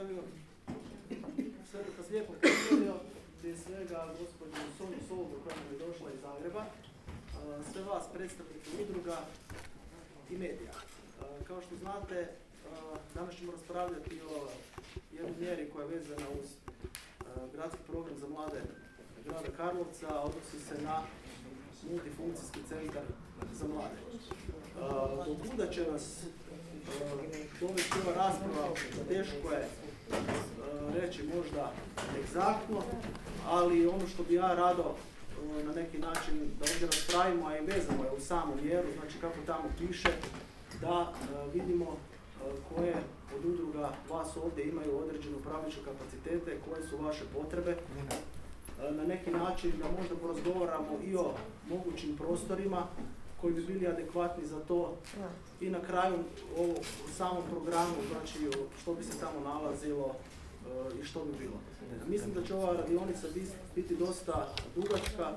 Sad bih sve vas lijepo pozdravio, prije svega gospođu Sonju Soldu koja nam je došla iz Zagreba, sve vas predstavnike udruga i medija. Kao što znate, danas ćemo raspravljati o jednoj mjeri koja je vezana uz gradski program za mlade grada Karlovca, odnosi se na multifunkcijski centar za mlade. Kuda će nas dovesti ova rasprava, teško je reći možda egzaktno, ali ono što bi ja rado na neki način da ovdje raspravimo, a i vezano je u samu mjeru, znači kako tamo piše, da vidimo koje od udruga vas ovdje imaju određenu pravične kapacitete, koje su vaše potrebe, na neki način da možda porazgovaramo i o mogućim prostorima koji bi bili adekvatni za to. I na kraju u samom programu, znači što bi se tamo nalazilo i što bi bilo. Mislim da će ova radionica biti dosta dugačka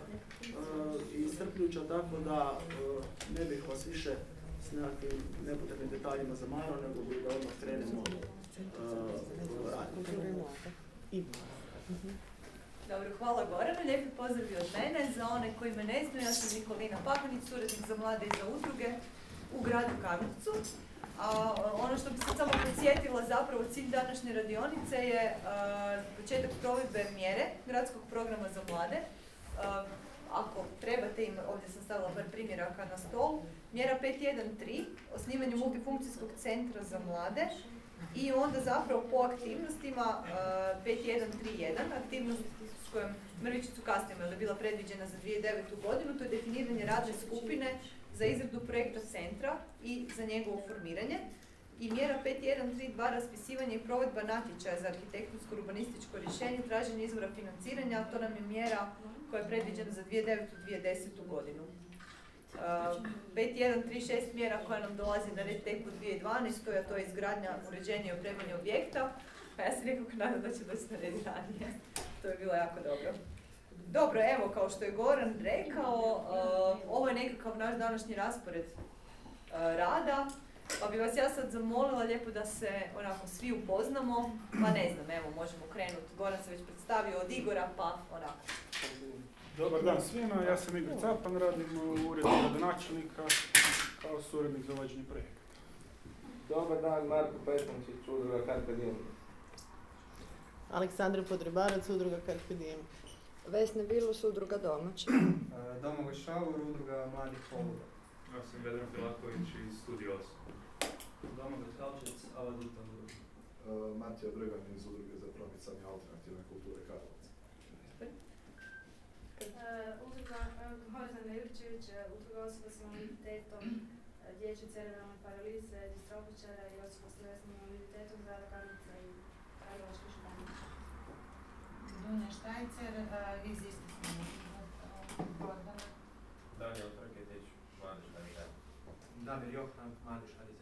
i istrpljuća, tako da ne bih vas više s nekakvim nepotrebnim detaljima zamarao, nego bi da odmah krenemo raditi. Dobro, hvala Gorana, lijepi pozdrav od mene. Za one koji me ne znaju, ja sam Nikolina Pakanić, suradnik za mlade i za udruge u gradu Karlovcu. A ono što bi se samo podsjetila, zapravo cilj današnje radionice je početak provedbe mjere gradskog programa za mlade. ako trebate, im, ovdje sam stavila par primjeraka na stol, mjera 5.1.3, osnivanje multifunkcijskog centra za mlade, i onda zapravo po aktivnostima 5131, aktivnost kojom Mrvičicu kasnijom je bila predviđena za 2009. godinu, to je definiranje radne skupine za izradu projekta centra i za njegovo formiranje. I mjera 5132 raspisivanje i provedba natječaja za arhitektonsko urbanističko rješenje, traženje izvora financiranja, to nam je mjera koja je predviđena za 2009. 2010. godinu. 5136 mjera koja nam dolazi na red tek u 2012. a to je izgradnja, uređenja i opremanje objekta. Pa ja se nekako nadam da će doći na red ranije. To je bilo jako dobro. Dobro, evo, kao što je Goran rekao, ovo je nekakav naš današnji raspored rada. Pa bi vas ja sad zamolila lijepo da se onako svi upoznamo. Pa ne znam, evo, možemo krenuti. Goran se već predstavio od Igora, pa onako. Dobar dan svima, ja sam Igor Capan, radim u uredu gradonačelnika kao suradnik za vođenje projekata. Dobar dan, Marko Petančić, udruga Carpe Diem. Aleksandra Podrebarac, udruga Carpe Diem. Vesna Bilus, udruga Domaći. Domagoj Šavor, udruga Mladih poluga. Ja sam Vedran Filaković iz Studios. Domagoj Skalčec, Avadita udruga. Matija Drgan iz udruge za promicanje alternativne kulture Karlovac. Udruga Horizon Jurčević, udruga osoba s invaliditetom, dječje cerebralne paralize, distrofičara i osoba s tjelesnim invaliditetom grada Karlovca i Karlovačke županije. Dunja Štajcer iz Istarske Gordana. Daniel Trketić, Mladež HDZ. Damir Johan, Mladež HDZ.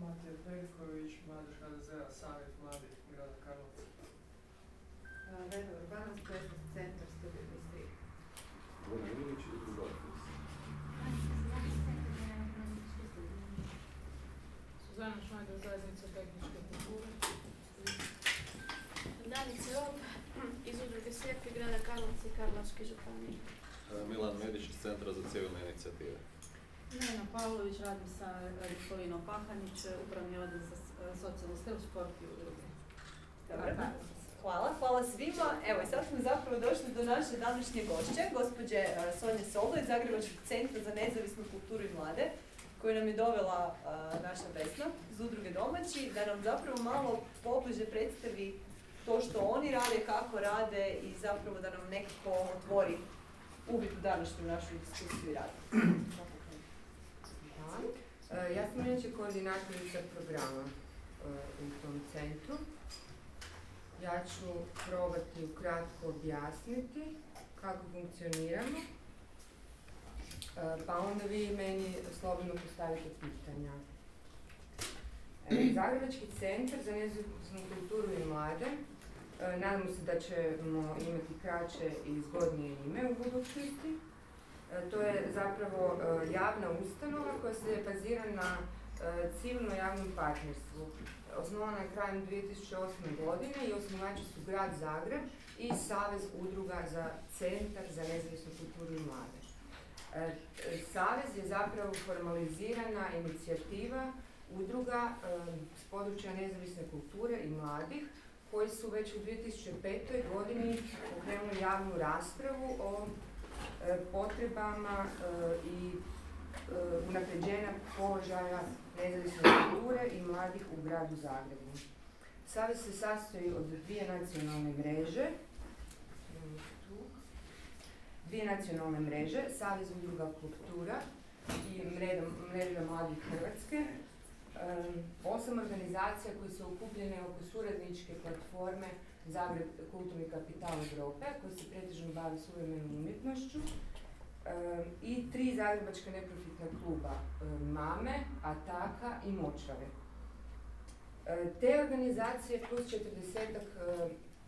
Matija Perković, Mladež HDZ-a, Savjet mladih grada Karlovca. Vena Urbanović, Plesni centar, studij Ilić druga Suzana Šmajdar, zajednica kulture. Danica Rop, iz udruge Slijepi grada Karlovci i županije. Milan Medić iz Centra za civilne inicijative. Nena Pavlović, radim sa Nikolinom Pahanić, upravni odjel za socijalnu skrb, sport i udruge. Dobro. Hvala, hvala svima. Evo i sad smo zapravo došli do naše današnje gošće, gospođe Sonje Solo iz Zagrebačkog centra za nezavisnu kulturu i mlade, koju nam je dovela naša Vesna iz udruge Domaći, da nam zapravo malo pobliže predstavi to što oni rade, kako rade i zapravo da nam nekako otvori uvid u današnju našu diskusiju i rad. Ja sam inače koordinatorica programa u tom centru. Ja ću probati ukratko objasniti kako funkcioniramo, pa onda vi meni slobodno postavite pitanja. Zagrebački centar za nezavisnu kulturu i mlade, nadamo se da ćemo imati kraće i zgodnije ime u budućnosti. To je zapravo javna ustanova koja se bazira na civilno-javnom partnerstvu. Osnovana je krajem 2008. godine i osnivači su Grad Zagreb i Savez udruga za Centar za nezavisnu kulturu i mlade. E, Savez je zapravo formalizirana inicijativa udruga s područja nezavisne kulture i mladih koji su već u 2005. godini pokrenuli javnu raspravu o e, potrebama e, i unapređenja položaja nezavisne kulture i mladih u gradu Zagrebu. Savez se sastoji od dvije nacionalne mreže, dvije nacionalne mreže, Savez udruga kultura i mreža mladih Hrvatske, osam organizacija koje su okupljene oko suradničke platforme Zagreb kulturni kapital Europe, koji se pretežno bavi suvremenom umjetnošću, i tri zagrebačka neprofitna kluba, Mame, Ataka i Močvare. Te organizacije plus četrdesetak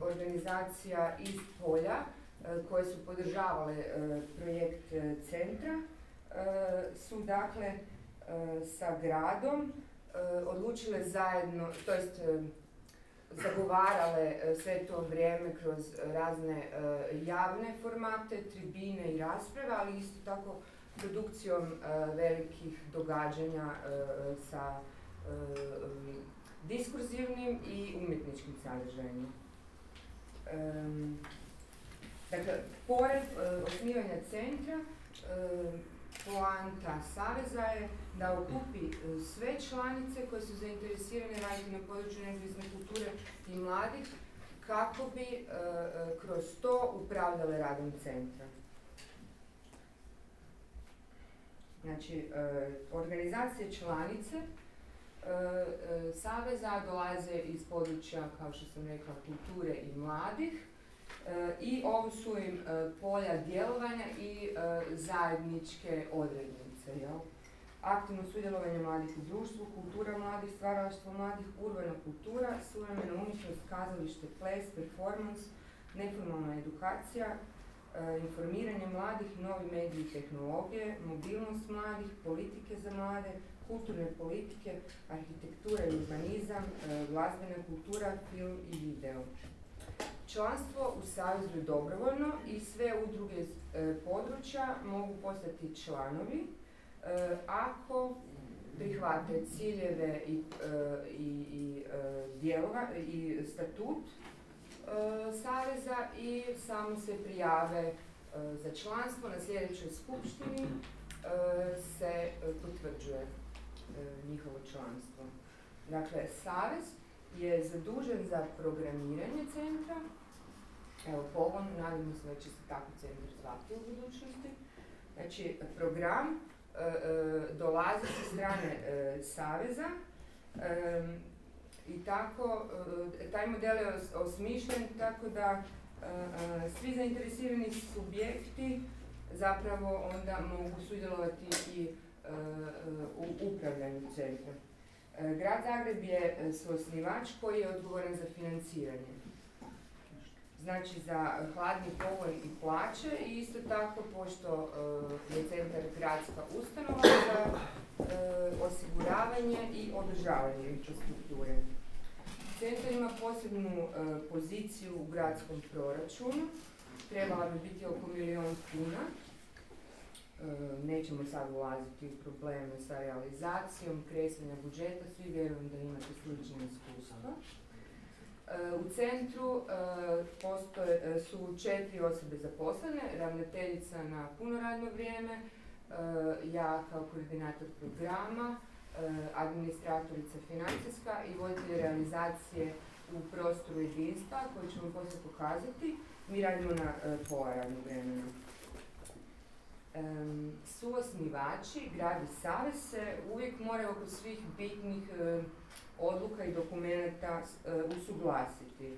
organizacija iz polja koje su podržavale projekt centra su dakle sa gradom odlučile zajedno, to jest zagovarale sve to vrijeme kroz razne javne formate, tribine i rasprave, ali isto tako produkcijom velikih događanja sa diskurzivnim i umjetničkim sadržajima. Dakle, pored osnivanja centra, poanta Saveza je da okupi e, sve članice koje su zainteresirane raditi na području nezavisne kulture i mladih kako bi e, e, kroz to upravljale radom centra. Znači, organizacije članice Saveza dolaze iz područja, kao što sam rekla, kulture i mladih i ovo su im polja djelovanja i zajedničke odrednice. Jel? Aktivno sudjelovanje mladih u društvu, kultura mladih, stvaralaštvo mladih, urbana kultura, suvremena umjetnost, kazalište, ples, performans, neformalna edukacija, e, informiranje mladih, novi mediji i tehnologije, mobilnost mladih, politike za mlade, kulturne politike, arhitektura i urbanizam, e, glazbena kultura, film i video. Članstvo u Savezu je dobrovoljno i sve udruge e, područja mogu postati članovi ako prihvate ciljeve i, e, i, i e, dijelova i statut Saveza i samo se prijave za članstvo na sljedećoj skupštini se potvrđuje njihovo članstvo. Dakle, Savez je zadužen za programiranje centra, evo pogon, nadamo se da će se tako centar zvati u budućnosti. Znači, program E, e, dolazi sa strane e, Saveza i tako, taj model je osmišljen tako da svi zainteresirani subjekti zapravo onda mogu sudjelovati i u upravljanju centra. Grad Zagreb je suosnivač koji je odgovoran za financiranje znači za hladni pogon i plaće i isto tako pošto e, je centar gradska ustanova za e, osiguravanje i održavanje infrastrukture. Centar ima posebnu e, poziciju u gradskom proračunu, trebala bi biti oko milijun kuna. Nećemo sad ulaziti u probleme sa realizacijom, kresljenja budžeta, svi vjerujem da imate slične iskustva. U centru e, postoje, e, su četiri osobe zaposlene, ravnateljica na puno radno vrijeme, e, ja kao koordinator programa, administratorica financijska i voditelj realizacije u prostoru jedinstva koji ćemo poslije pokazati. Mi radimo na pola radnog vremena. Suosnivači, grad i se uvijek moraju oko svih bitnih odluka i dokumenta e, usuglasiti, e,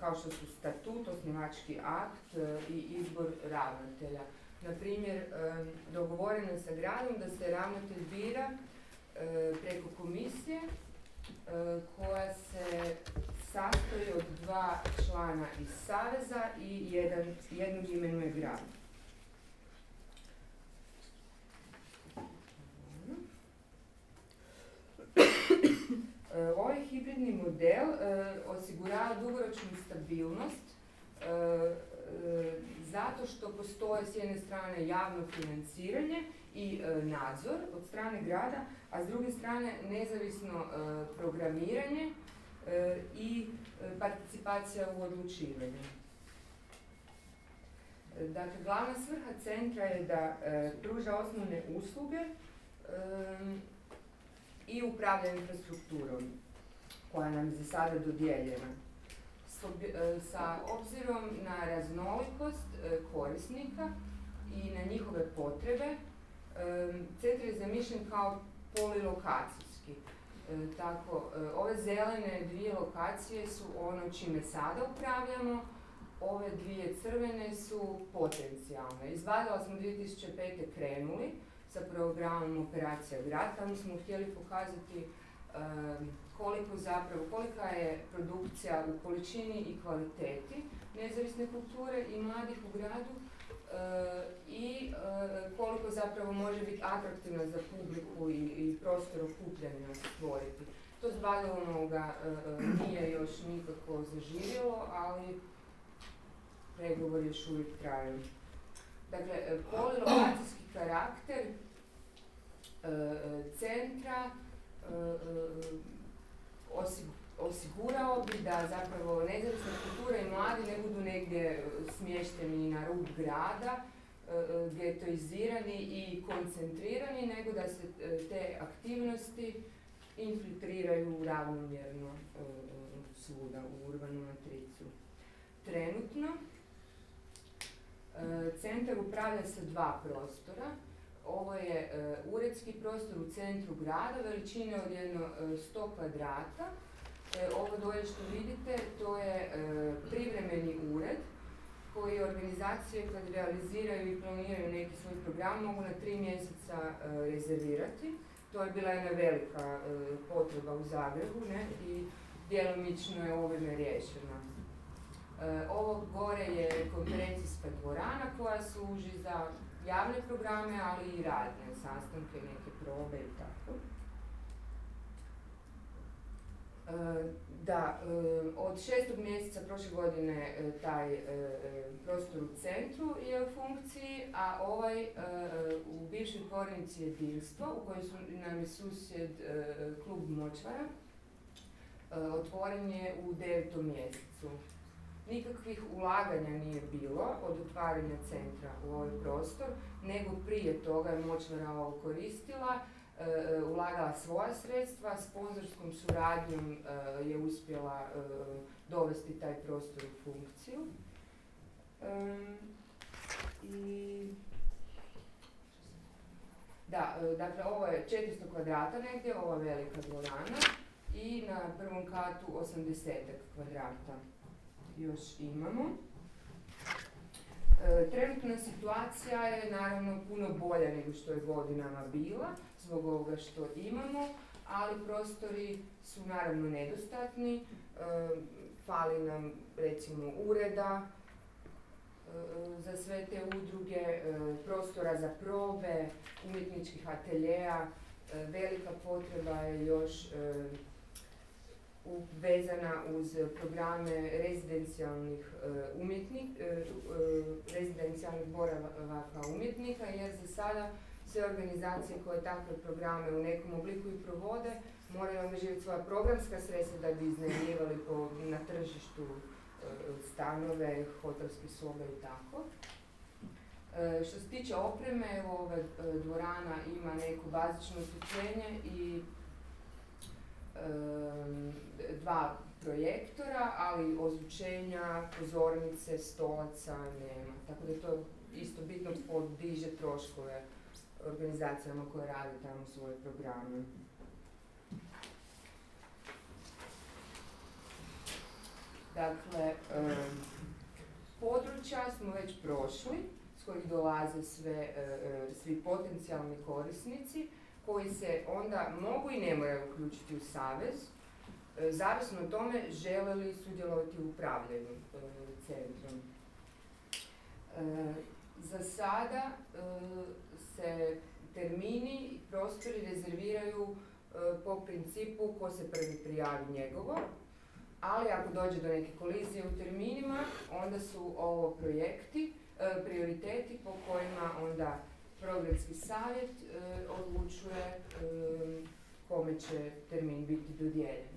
kao što su statut, osnivački akt e, i izbor ravnatelja. Na primjer, dogovoreno sa gradom da se ravnatelj bira preko komisije koja se sastoji od dva člana iz Saveza i jedan, jednog imenuje grad. Osigurava dugoročnu stabilnost zato što postoje s jedne strane javno financiranje i nadzor od strane grada, a s druge strane nezavisno programiranje i participacija u odlučivanju. Dakle, glavna svrha centra je da pruža osnovne usluge i upravlja infrastrukturom koja nam je za sada dodijeljena. Sa obzirom na raznolikost korisnika i na njihove potrebe, centar je zamišljen kao polilokacijski. Tako, ove zelene dvije lokacije su ono čime sada upravljamo, ove dvije crvene su potencijalne. Izvadila smo 2005. krenuli sa programom Operacija grad, tamo smo htjeli pokazati koliko zapravo, kolika je produkcija u količini i kvaliteti nezavisne kulture i mladih u gradu i koliko zapravo može biti atraktivna za publiku i, prostor okupljanja stvoriti. To s ovoga nije još nikako zaživjelo, ali pregovori još uvijek traju. Dakle, polilokacijski karakter centra osigurao bi da zapravo nezavisna kultura i mladi ne budu negdje smješteni na rub grada, getoizirani i koncentrirani, nego da se te aktivnosti infiltriraju ravnomjerno svuda u urbanu matricu. Trenutno centar upravlja sa dva prostora, ovo je e, uredski prostor u centru grada, veličine od jedno 100 e, kvadrata. E, ovo dolje što vidite, to je privremeni ured koji organizacije kad realiziraju i planiraju neki svoj program mogu na tri mjeseca rezervirati. To je bila jedna velika potreba u Zagrebu ne? i djelomično je ovime riješena. Ovo gore je konferencijska dvorana koja služi za javne programe, ali i radne sastanke, neke probe i tako. E, da, e, od šestog mjeseca prošle godine e, taj prostor u centru je u funkciji, a ovaj u bivšoj tvornici jedinstvo, u kojoj su nam je susjed klub Močvara, otvoren je u devetom mjesecu. Nikakvih ulaganja nije bilo od otvaranja centra u ovaj prostor, nego prije toga je Močvara ovo koristila, e, e, ulagala svoja sredstva, sponzorskom suradnjom e, je uspjela dovesti taj prostor u funkciju. I da, dakle ovo je 400 kvadrata negdje, ova velika dvorana i na prvom katu 80 kvadrata još imamo. E, trenutna situacija je naravno puno bolja nego što je godinama bila, zbog ovoga što imamo, ali prostori su naravno nedostatni, e, fali nam recimo ureda e, za sve te udruge, prostora za probe, umjetničkih ateljeja, velika potreba je još vezana uz programe rezidencijalnih uh, umjetnik, uh, rezidencijalnih boravaka umjetnika, jer za sada sve organizacije koje takve programe u nekom obliku i provode moraju angažirati svoja programska sredstva da bi iznajmljivali na tržištu stanove, hotelske sobe i tako. Što se tiče opreme, ova dvorana ima neko bazično osvjetljenje i dva projektora, ali ozvučenja, pozornice, stolaca nema. Tako da to isto bitno podiže troškove organizacijama koje rade tamo svoje programe. Dakle, područja smo već prošli, s kojih dolaze sve, e, e, svi potencijalni korisnici koji se onda mogu i ne moraju uključiti u savez, e, zavisno o tome žele li sudjelovati u upravljanju e, centrom. E, za sada se termini i prostori rezerviraju po principu ko se prvi prijavi njegovo. ali ako dođe do neke kolizije u terminima, onda su ovo projekti, prioriteti po kojima onda programski savjet e, odlučuje e, kome će termin biti dodijeljen.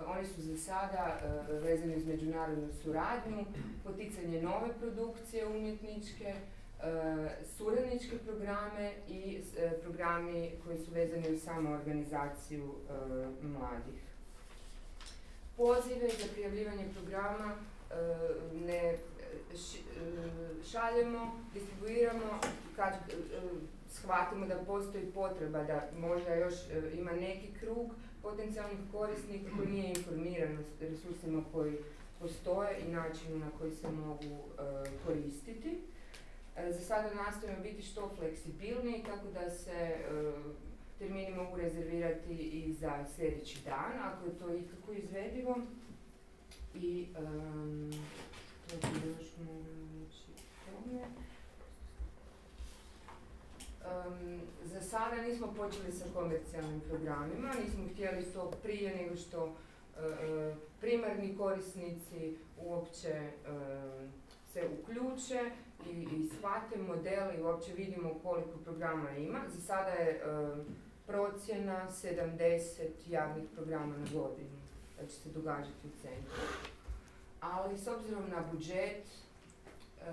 E, Oni su za sada vezani uz međunarodnu suradnju, poticanje nove produkcije umjetničke, suradničke programe i programi koji su vezani uz samu organizaciju e, mladih. Pozive za prijavljivanje programa ne e, šaljemo, distribuiramo kad e, shvatimo da postoji potreba da možda još e, ima neki krug potencijalnih korisnika koji nije informiran o resursima koji postoje i načinu na koji se mogu e, koristiti. E, za sada nastojimo biti što fleksibilniji tako da se e, termini mogu rezervirati i za sljedeći dan ako je to ikako izvedivo. I Em, za sada nismo počeli sa komercijalnim programima, nismo htjeli to prije nego što e, e, primarni korisnici uopće e, se uključe i, i shvate model i uopće vidimo koliko programa ima. Za sada je e, procjena 70 javnih programa na godinu da će se događati u centru. Ali s obzirom na budžet e,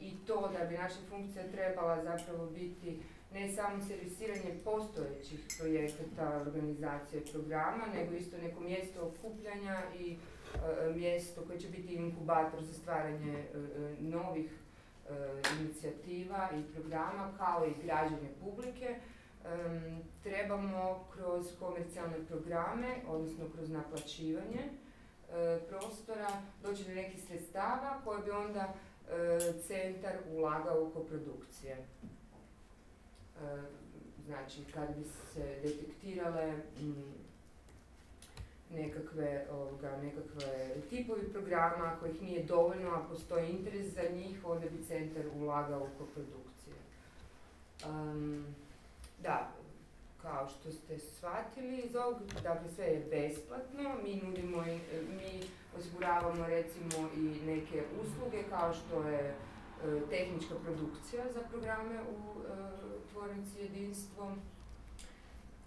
i to da bi naša funkcija trebala zapravo biti ne samo servisiranje postojećih projekata, organizacije programa, nego isto neko mjesto okupljanja i e, mjesto koje će biti inkubator za stvaranje e, novih inicijativa i programa kao i građane publike. Trebamo kroz komercijalne programe, odnosno kroz naplaćivanje prostora, doći do nekih sredstava koje bi onda e, centar ulagao u koprodukcije. E, znači, kad bi se detektirale mm, nekakve, ovoga, nekakve tipovi programa kojih nije dovoljno, a postoji interes za njih, onda bi centar ulagao u koprodukcije. Um, da, kao što ste shvatili iz ovog, dakle sve je besplatno, mi nudimo, i- mi osiguravamo recimo i neke usluge kao što je e, tehnička produkcija za programe u e, tvornici jedinstvo.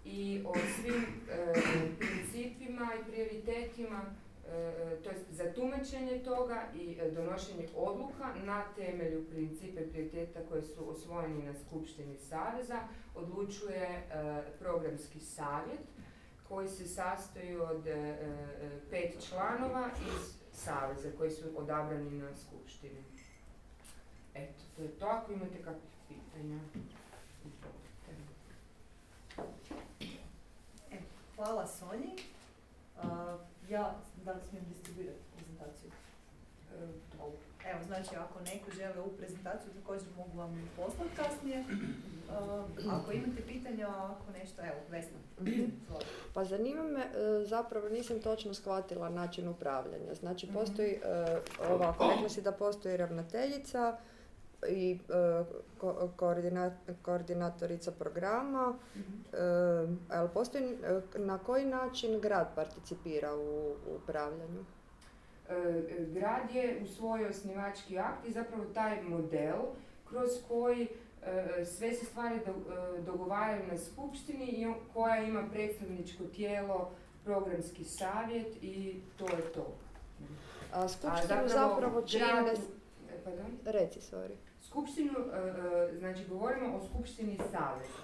I o svim e, principima i prioritetima e, to jest za tumačenje toga i e, donošenje odluka na temelju principa i prioriteta koje su osvojeni na Skupštini Saveza odlučuje e, programski savjet koji se sastoji od e, e, pet članova iz Saveza koji su odabrani na Skupštini. Eto, to je to. Ako imate kakvih pitanja, izvolite. E, hvala Sonji. Ja, da li smijem distribuirati prezentaciju? E. Evo, znači ako neko želi ovu prezentaciju, također mogu vam poslati kasnije. A, ako imate pitanja, ako nešto, evo, Vesna. Pa zanima me, e, zapravo nisam točno shvatila način upravljanja. Znači Mhm. postoji e, ovako, rekla si da postoji ravnateljica i e, ko- koordina- koordinatorica programa, e, ali postoji, e, na koji način grad participira u, u upravljanju? E, grad je usvojio osnivački akt i zapravo taj model kroz koji e, sve se stvari do- e, dogovaraju na skupštini i koja ima predstavničko tijelo, programski savjet i to je to. A skupštinu zapravo čine... grad- pardon? Reci, sorry. Skupštinu, e, e, znači govorimo o skupštini saveza.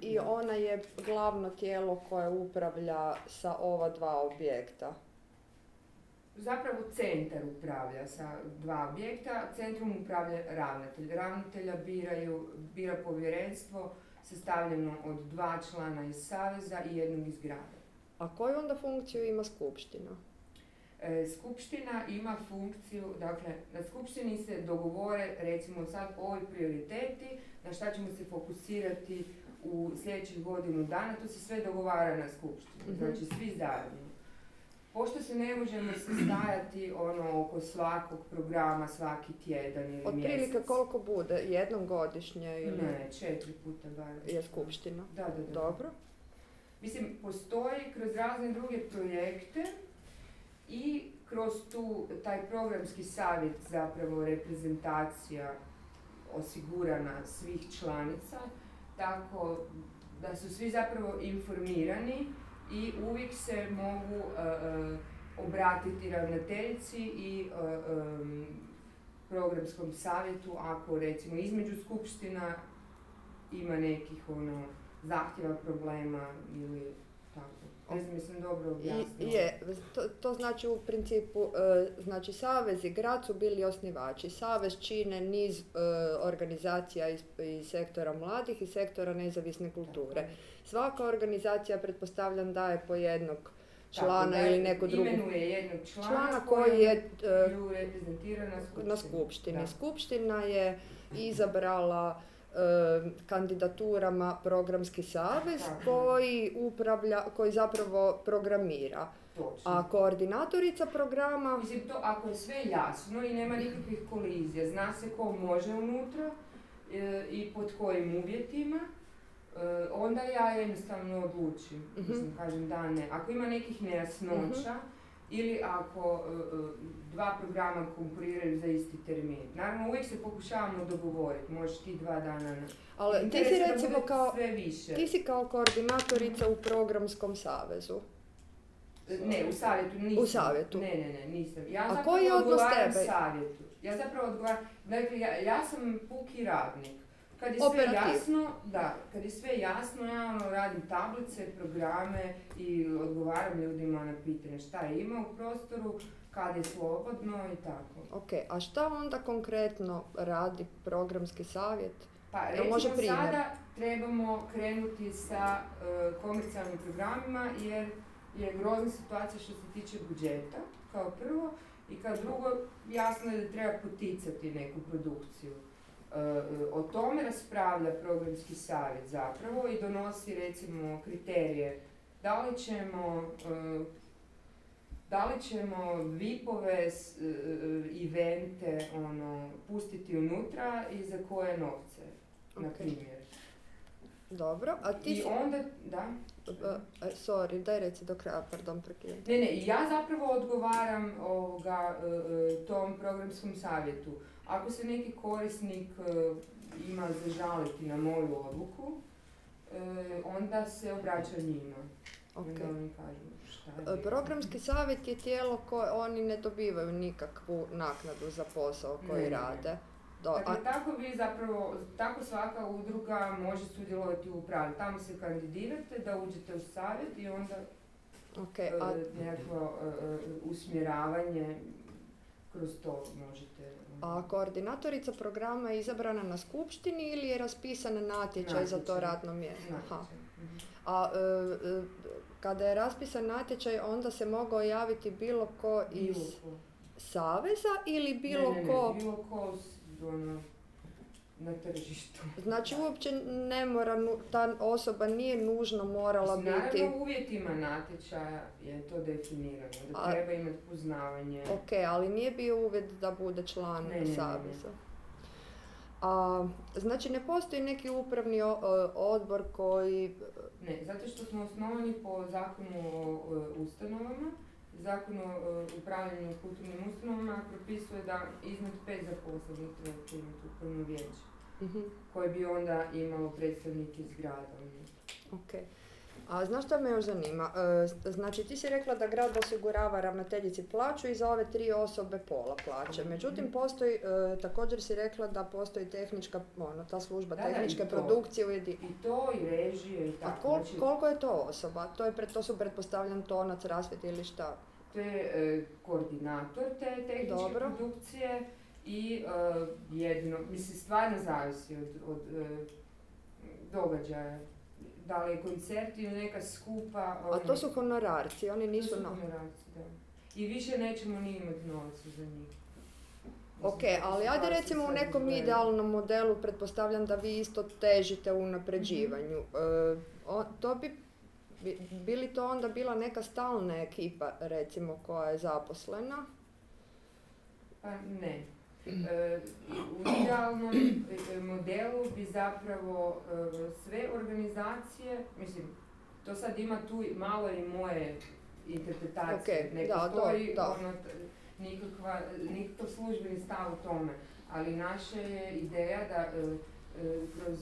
I ona je glavno tijelo koje upravlja sa ova dva objekta. Zapravo centar upravlja sa dva objekta, centrom upravlja ravnatelj. Ravnatelja biraju, bira povjerenstvo sastavljeno od dva člana iz Saveza i jednog iz grada. A koju onda funkciju ima skupština? E, skupština ima funkciju, dakle, na skupštini se dogovore recimo sad ovi prioriteti, na šta ćemo se fokusirati u sljedećih godinu dana, to se sve dogovara na skupštini, Mhm. znači svi zajedno. Pošto se ne možemo sastajati ono oko svakog programa svaki tjedan ili Otprilike mjesec. koliko bude? Jednom godišnje ili Ne, četiri puta bar. je skupština? Da, da, da. Dobro. Mislim, postoji kroz razne druge projekte i kroz tu, taj programski savjet zapravo reprezentacija osigurana svih članica, tako da su svi zapravo informirani i uvijek se mogu e, obratiti ravnateljici i em, programskom savjetu ako recimo između skupština ima nekih ono zahtjeva, problema ili. Ne znam, jesam dobro objasnila. je, to, to znači u principu, e, znači Savez i grad su bili osnivači. Savez čine niz e, organizacija iz, iz sektora mladih i sektora nezavisne kulture. Svaka organizacija, pretpostavljam, daje po jednog člana ili neku drugu Imenuje jednog člana, člana koji je e, ju reprezentira na skupštini. na skupštini. Skupština je izabrala kandidaturama programski savez koji upravlja, koji zapravo programira. Točno. A koordinatorica programa Mislim, to ako je sve jasno i nema nikakvih kolizija, zna se ko može unutra e, i pod kojim uvjetima, e, onda ja jednostavno odlučim. Mhm. Mislim, kažem da ne. Ako ima nekih nejasnoća ili ako e, e, dva programa konkuriraju za isti termin. Naravno, uvijek se pokušavamo dogovoriti, možeš ti dva dana na... Ali ti si recimo kao, sve više. ti si kao koordinatorica u programskom savezu. Ne, u savjetu nisam. U savjetu. Ne, ne, ne, nisam. Ja A koji je odnos odgovaram tebe? savjetu. Ja zapravo odgovaram, dakle, ja, ja sam puki radnik. Kad je sve jasno, da, kad je sve jasno, ja ono, radim tablice, programe i odgovaram ljudima na pitanje šta ima u prostoru, kad je slobodno i tako. Ok, a šta onda konkretno radi programski savjet? Pa recimo može sada trebamo krenuti sa e, komercijalnim programima jer je grozna situacija što se tiče budžeta, kao prvo, i kao drugo, jasno je da treba poticati neku produkciju. E, o tome raspravlja programski savjet zapravo i donosi recimo kriterije da li ćemo e, da li ćemo vipove, e, evente, ono, pustiti unutra i za koje novce, na Ok. primjer. Dobro, a ti I onda, da, sorry, daj reci do kraja, pardon, prekidam. ne, ne, ja zapravo odgovaram ovoga, tom programskom savjetu. Ako se neki korisnik e, ima zažaliti na moju odluku, e, onda se obraća njima. Ok. Onda oni kažu E. Programski savjet je tijelo koje oni ne dobivaju nikakvu naknadu za posao koji Ne, ne, ne. rade. A, Dakle, tako vi zapravo, tako svaka udruga može sudjelovati u upravi. Tamo se kandidirate da uđete u savjet i onda ok, e, a, nekakvo e, usmjeravanje kroz to možete. A koordinatorica programa je izabrana na skupštini ili je raspisan natječaj za to radno mjesto? Aha. Mhm. A e, e, kada je raspisan natječaj, onda se mogao javiti bilo ko iz ko. saveza ili bilo ne, ne, ko... Ne, bilo ko ono, na tržištu. Znači uopće ne mora, ta osoba nije nužno morala Mislim, biti... Naravno, u uvjetima natječaja je to definirano, da A- treba imati poznavanje. Ok, ali nije bio uvjet da bude član Ne, ne, ne, ne. saveza. A, znači ne postoji neki upravni o- o- odbor koji... Ne, zato što smo osnovani po zakonu o e, ustanovama. Zakon o upravljanju kulturnim ustanovama propisuje da iznad pet zaposlenih trebate imati upravno vijeće, Koje bi onda imalo predstavnike iz grada. ok. A znaš šta me još zanima? E, znači ti si rekla da grad osigurava ravnateljici plaću i za ove tri osobe pola plaće. Mhm. Međutim, postoji, e, također si rekla da postoji tehnička, ono, ta služba Da, da, tehničke to. produkcije u I to, i režije, i A tako. kol- Znači, koliko je to osoba? To, je, to su pretpostavljam tonac, rasvjeti ili šta? to je e, koordinator te tehničke Dobro. produkcije i e, jedno, mislim stvarno zavisi od, od e, događaja. Da li je koncert ili neka skupa. A ono, to su honorarci, oni to nisu su na... honorarci, da. I više nećemo ni imati novaca za njih. Ok, ali to ajde su recimo u nekom idealnom modelu pretpostavljam da vi isto težite u unapređivanju. Mhm. E, o- to bi, bi, bi li to onda bila neka stalna ekipa recimo koja je zaposlena? Pa ne. E, u idealnom e, modelu bi zapravo e, sve organizacije, mislim, to sad ima tu malo i moje interpretacije, Ok, ne postoji ono, nikakva, nikakav službeni stav u tome, ali naša je ideja da kroz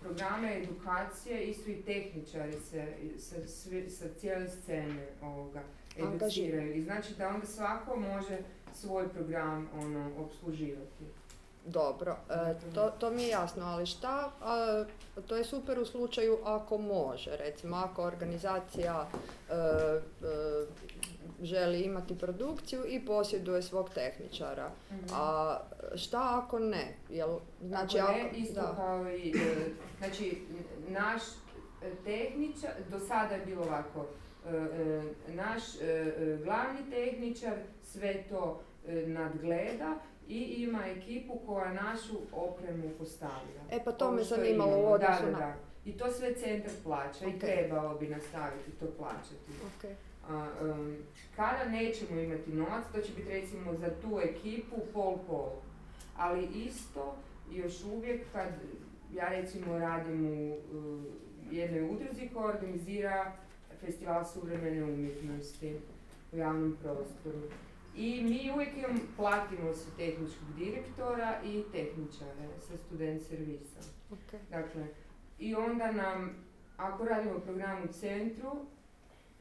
programe edukacije isto i tehničari se sa, sa cijele scene ovoga educiraju i znači da onda svako može svoj program ono obsluživati. Dobro, e, to, to mi je jasno, ali šta, a, to je super u slučaju ako može, recimo ako organizacija e, e, želi imati produkciju i posjeduje svog tehničara. Mhm. A šta ako ne? Jel, znači, Ako ne, ako, isto da. kao i, e, znači, naš e, tehničar, do sada je bilo ovako, e, e, naš e, e, glavni tehničar sve to e, nadgleda i ima ekipu koja našu opremu postavlja. E, pa to Ovo me zanimalo u odnosu da, da, na- da. I to sve centar plaća i Ok. trebao bi nastaviti to plaćati. Ok. A, kada nećemo imati novac, to će biti recimo za tu ekipu pol-pol. Ali isto još uvijek kad ja recimo radim u uh, jednoj udruzi koja organizira festival suvremene umjetnosti u javnom prostoru. I mi uvijek imam, platimo se tehničkog direktora i tehničare sa student servisa. Ok. Dakle, i onda nam, ako radimo program u centru,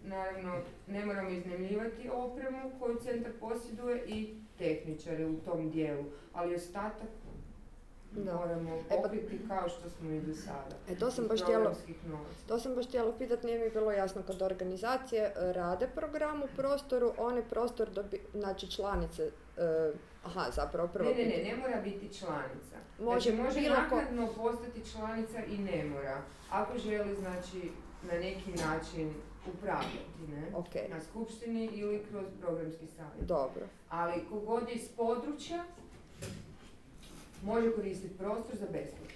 naravno ne moramo iznajmljivati opremu koju centar posjeduje i tehničare u tom dijelu, ali ostatak. Moramo pa- pokriti kao što smo i do sada. E, to sam baš htjela, to sam baš htjela pitati, nije mi bilo jasno kad organizacije e, rade program u prostoru, one prostor dobi, znači članice, e, aha, zapravo prvo Ne, ne, ne, ne mora biti članica. Može znači, može bilo ko- naknadno postati članica i ne mora. Ako želi, znači, na neki način upravljati, ne? Ok. Na skupštini ili kroz programski savjet. Dobro. Ali kogod je iz područja, može koristiti prostor za besplatno.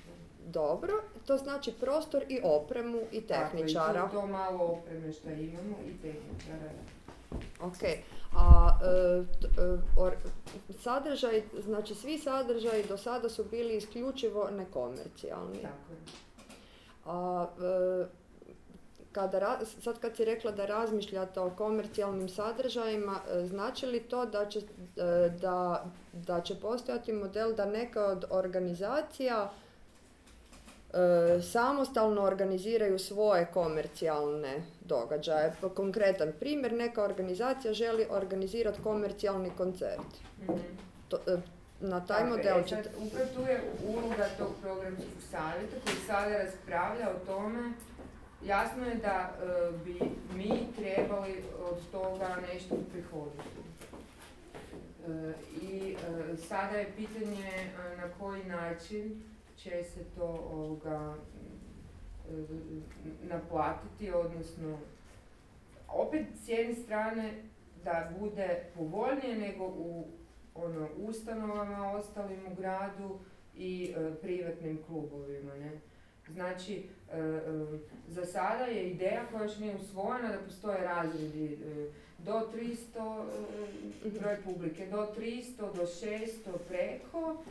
Dobro, to znači prostor i opremu i Tako, i tehničara. to, to malo opreme što imamo i tehničara. Ok, a e, t- e, or- sadržaj, znači svi sadržaji do sada su bili isključivo nekomercijalni. Tako je. A e, kada sad kad si rekla da razmišljate o komercijalnim sadržajima, e, znači li to da će, e, da, da će postojati model da neka od organizacija e, samostalno organiziraju svoje komercijalne događaje. Konkretan primjer, neka organizacija želi organizirati komercijalni koncert. To, e, na taj Tako model ćete... Upravo tu je uloga tog programskog savjeta koji sada raspravlja o tome. Jasno je da e, bi mi trebali od toga nešto uprihoditi. E, I e, sada je pitanje na koji način će se to ovoga, naplatiti, odnosno opet s jedne strane da bude povoljnije nego u ono, ustanovama ostalim u gradu i privatnim klubovima. Ne? Znači, e, e, za sada je ideja koja još nije usvojena da postoje razredi e, do 300 e, broj publike, do 300, do 600 preko,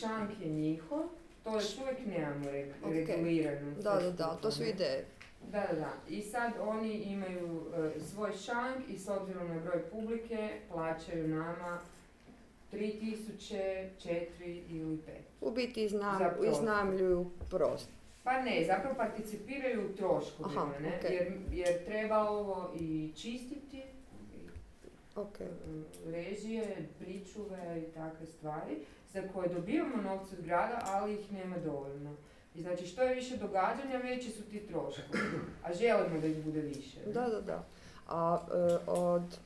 šank je njihov, to još uvijek nemamo re- Ok. regulirano. Da, da, da, to su ideje. Da, da, da. I sad oni imaju svoj šank i s obzirom na broj publike plaćaju nama 3000, 4 ili 5. U biti iznam, Za prostor. Pa ne, zapravo participiraju u troškovima, Aha, ne? ok. Jer, jer treba ovo i čistiti, Ok. e, režije, pričuve i takve stvari, za koje dobivamo novce od grada, ali ih nema dovoljno. I znači što je više događanja, veći su ti troškovi. A želimo da ih bude više. ne? Da, da, da. A e, od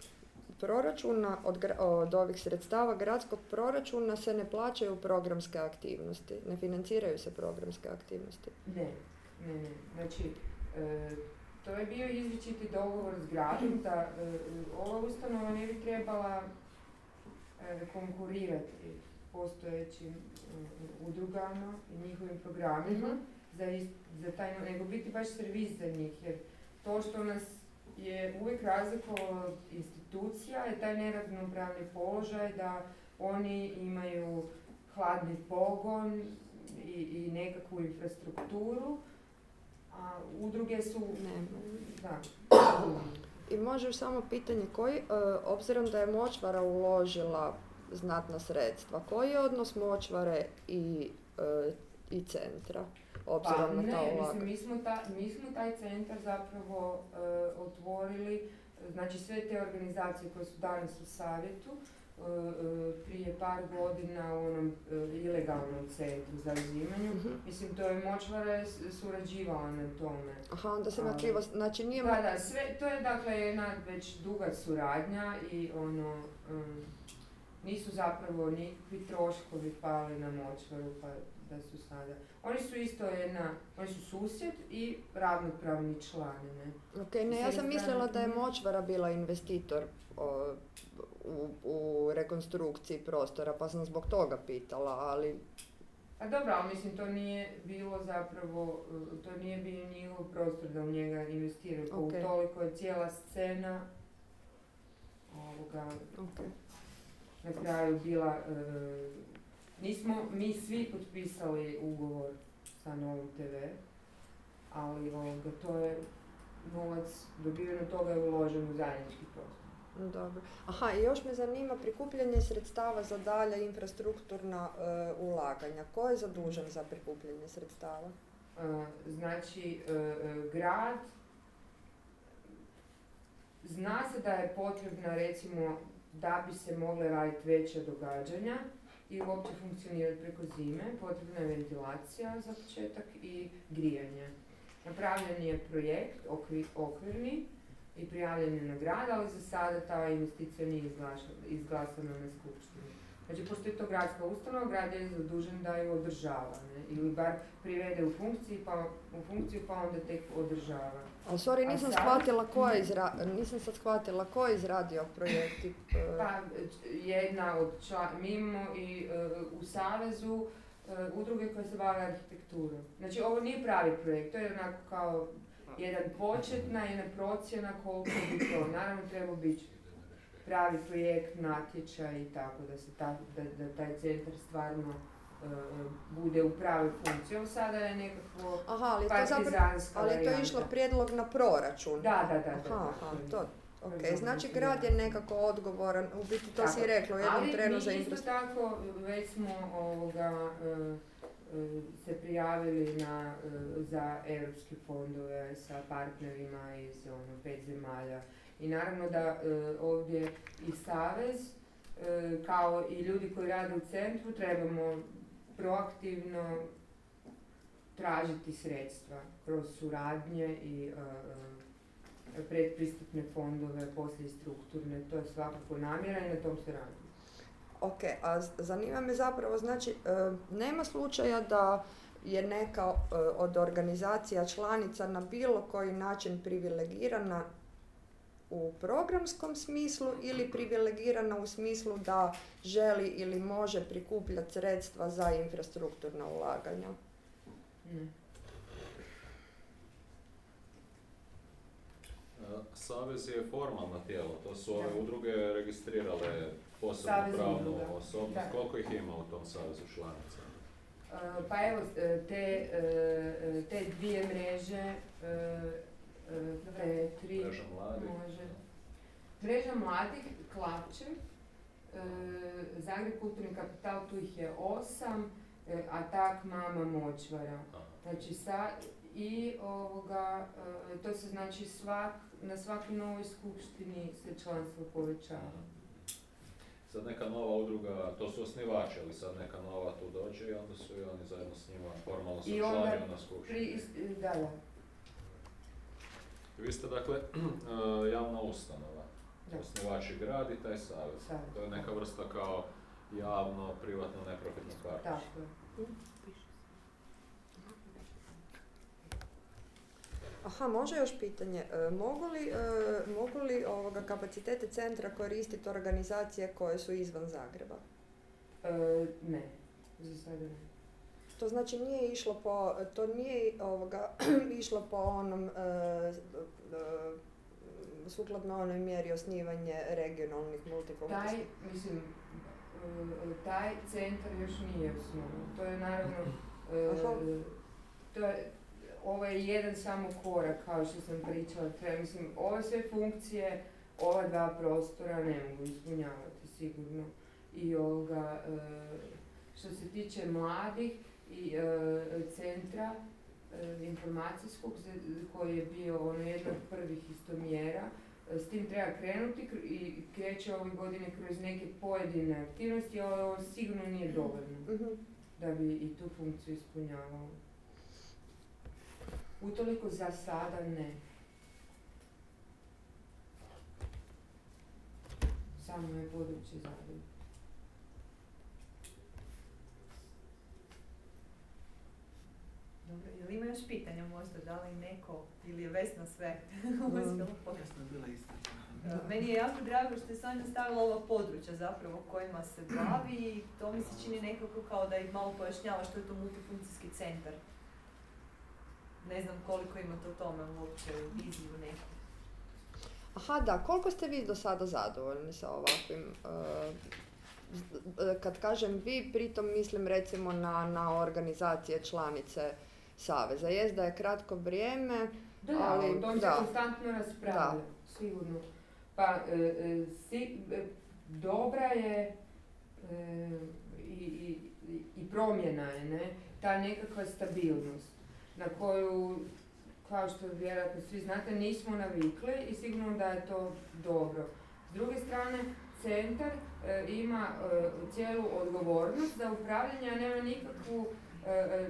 proračuna, od, od ovih sredstava gradskog proračuna se ne plaćaju programske aktivnosti, ne financiraju se programske aktivnosti. Ne, ne, ne. Znači, e, to je bio izričiti dogovor s gradom da e, ova ustanova ne bi trebala e, konkurirati postojećim e, udrugama i njihovim programima Mhm. za, ist- za taj, nego biti baš servis za njih, jer to što nas je uvijek razlikovalo od institucija je taj neravnopravni položaj da oni imaju hladni pogon i, i nekakvu infrastrukturu, a udruge su... Nema. Da. I može još samo pitanje koji, e, obzirom da je močvara uložila znatna sredstva, koji je odnos močvare i, e, i centra? Obzirom pa, na ne, ta mislim, ulaganja? mi smo, ta, mi smo taj centar zapravo e, otvorili, znači sve te organizacije koje su danas u savjetu, e, e, prije par godina u onom e, ilegalnom centru za uzimanju. Mhm. Mislim, to je močvara je surađivala na tome. Aha, onda se na krivo, znači nije... Da, da, sve, to je dakle jedna već duga suradnja i ono, um, nisu zapravo nikakvi troškovi pali na močvaru pa da su sada. Oni su isto jedna, oni su susjed i ravnopravni član, ne? Ok, ne, ja sam mislila da je Močvara bila investitor o, u, u rekonstrukciji prostora, pa sam zbog toga pitala, ali A dobro, ali mislim to nije bilo zapravo, uh, to nije bio njihov prostor da u njega investiraju. Pa Ok. Utoliko je cijela scena ovoga, na kraju bila, uh, nismo mi svi potpisali ugovor sa Novom TV, ali ovoga, to je novac dobiven od toga je uložen u zajednički prostor. Dobro. Aha, i još me zanima prikupljanje sredstava za dalja infrastrukturna e, ulaganja. Ko je zadužen za prikupljanje sredstava? Uh, znači uh, uh, grad zna se da je potrebna recimo da bi se mogle raditi veća događanja i uopće funkcionirati preko zime, potrebna je ventilacija za početak i grijanje. Napravljen je projekt okvi- okvirni i prijavljen je na grad, ali za sada ta investicija nije izglasana na skupštini. Znači, pošto je to gradska ustanova, grad je zadužen da ju održava, ne? ili bar privede u funkciji, pa, u funkciju, pa onda tek održava. Ali sorry, A nisam sad- shvatila ko je izra... nisam sad shvatila ko je izradio projekt. e, Pa, jedna od čla, mi imamo i e, u Savezu e, udruge koje se bave arhitekturom. Znači, ovo nije pravi projekt, to je onako kao jedan početna, jedna procjena koliko bi to. Naravno, treba biti pravi projekt, natječaj i tako, da se ta, da, da taj centar stvarno e, bude u pravoj funkciji. Ovo sada je nekakvo Aha, ali to je zapravo, partizanska ali to je išlo prijedlog na proračun. Da, da, da. Aha, da, aha, to, to ok. Znači grad je nekako odgovoran, u biti to si Tako. rekla u jednom Ali trenu mi za isto infrastrukturu. tako već smo ovoga, e, e, se prijavili na, za europske fondove sa partnerima iz ono, pet zemalja. I naravno da e, ovdje i Savez, e, kao i ljudi koji rade u centru, trebamo proaktivno tražiti sredstva kroz suradnje i e, predpristupne fondove, poslije strukturne, to je svakako namjera i na tom se radi. Ok, a zanima me zapravo, znači, nema slučaja da je neka od organizacija članica na bilo koji način privilegirana u programskom smislu ili privilegirana u smislu da želi ili može prikupljati sredstva za infrastrukturna ulaganja. Ne. E, Savez je formalno tijelo, to su ove udruge registrirale posebnu Savez pravnu udruga. osobnost. Da. Koliko ih ima u tom savezu članica? E, Pa evo, te, e, te dvije mreže, te tri, Mreža mladih. može. Mreža mladih, Klapče, e, Zagreb kulturni kapital, tu ih je osam, e, Atak, Mama, Močvara. Znači sa, i ovoga, e, to se znači svak, na svakoj novoj skupštini se članstvo povećava. Sad neka nova udruga, to su osnivači, ali sad neka nova tu dođe i onda su i oni zajedno s njima formalno se na skupštini. da, da. Vi ste dakle e, javna ustanova, Da. osnivači grad i taj savez. Savez. To je neka vrsta kao javno, privatno, neprofitno partnerstvo. Tako je. Aha, može još pitanje. E, mogu li, e, mogu li ovoga kapacitete centra koristiti organizacije koje su izvan Zagreba? E, ne, za sada ne. To znači nije išlo po, to nije ovoga, išlo po onom, e, e, sukladno onoj mjeri osnivanje regionalnih Taj, multifunkcijskih. mislim, e, taj centar još nije osnovan. To je naravno, e, to je, ovo je jedan samo korak, kao što sam pričala. Treba, mislim, ove sve funkcije, ova dva prostora ne mogu ispunjavati sigurno. I ovoga, što se tiče mladih i e, centra e, informacijskog, koji je bio ono jedna od prvih isto mjera, s tim treba krenuti i kreće ove godine kroz neke pojedine aktivnosti, ali ovo sigurno nije dovoljno Mhm. da bi i tu funkciju ispunjavao. Utoliko za sada ne. Samo je područje Zagreb. Dobro, jel ima još pitanja možda, da li neko ili je Vesna sve Mm. uspjela ista. E, Meni je jako drago što je Sanja stavila ova područja zapravo kojima se bavi i to mi se čini nekako kao da ih malo pojašnjava što je to multifunkcijski centar. Ne znam koliko imate o tome uopće viziju neku. Aha, da, koliko ste vi do sada zadovoljni sa ovakvim, eh, kad kažem vi, pritom mislim recimo na, na organizacije članice Saveza. Jest da je kratko vrijeme, Da, ali o tom se da. konstantno raspravlja, sigurno. Pa, e, e, si, e, dobra je e, i, i, i promjena je, ne, ta nekakva stabilnost na koju, kao što vjerojatno svi znate, nismo navikli i sigurno da je to dobro. S druge strane, centar e, ima e, cijelu odgovornost za upravljanje, a nema nikakvu,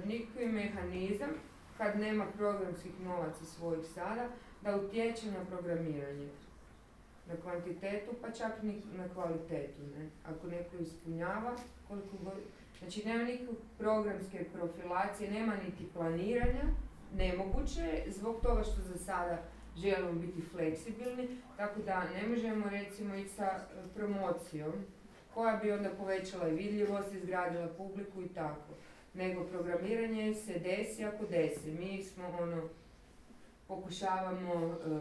nikakvi mehanizam kad nema programskih novaca svojih sada, da utječe na programiranje. Na kvantitetu, pa čak ni na kvalitetu. Ne? Ako neko ispunjava, koliko god... Znači, nema nikakve programske profilacije, nema niti planiranja, nemoguće je, zbog toga što za sada želimo biti fleksibilni, tako da ne možemo recimo ići sa e, promocijom koja bi onda povećala i vidljivost, izgradila publiku i tako. Nego programiranje se desi ako desi. Mi smo ono, pokušavamo e,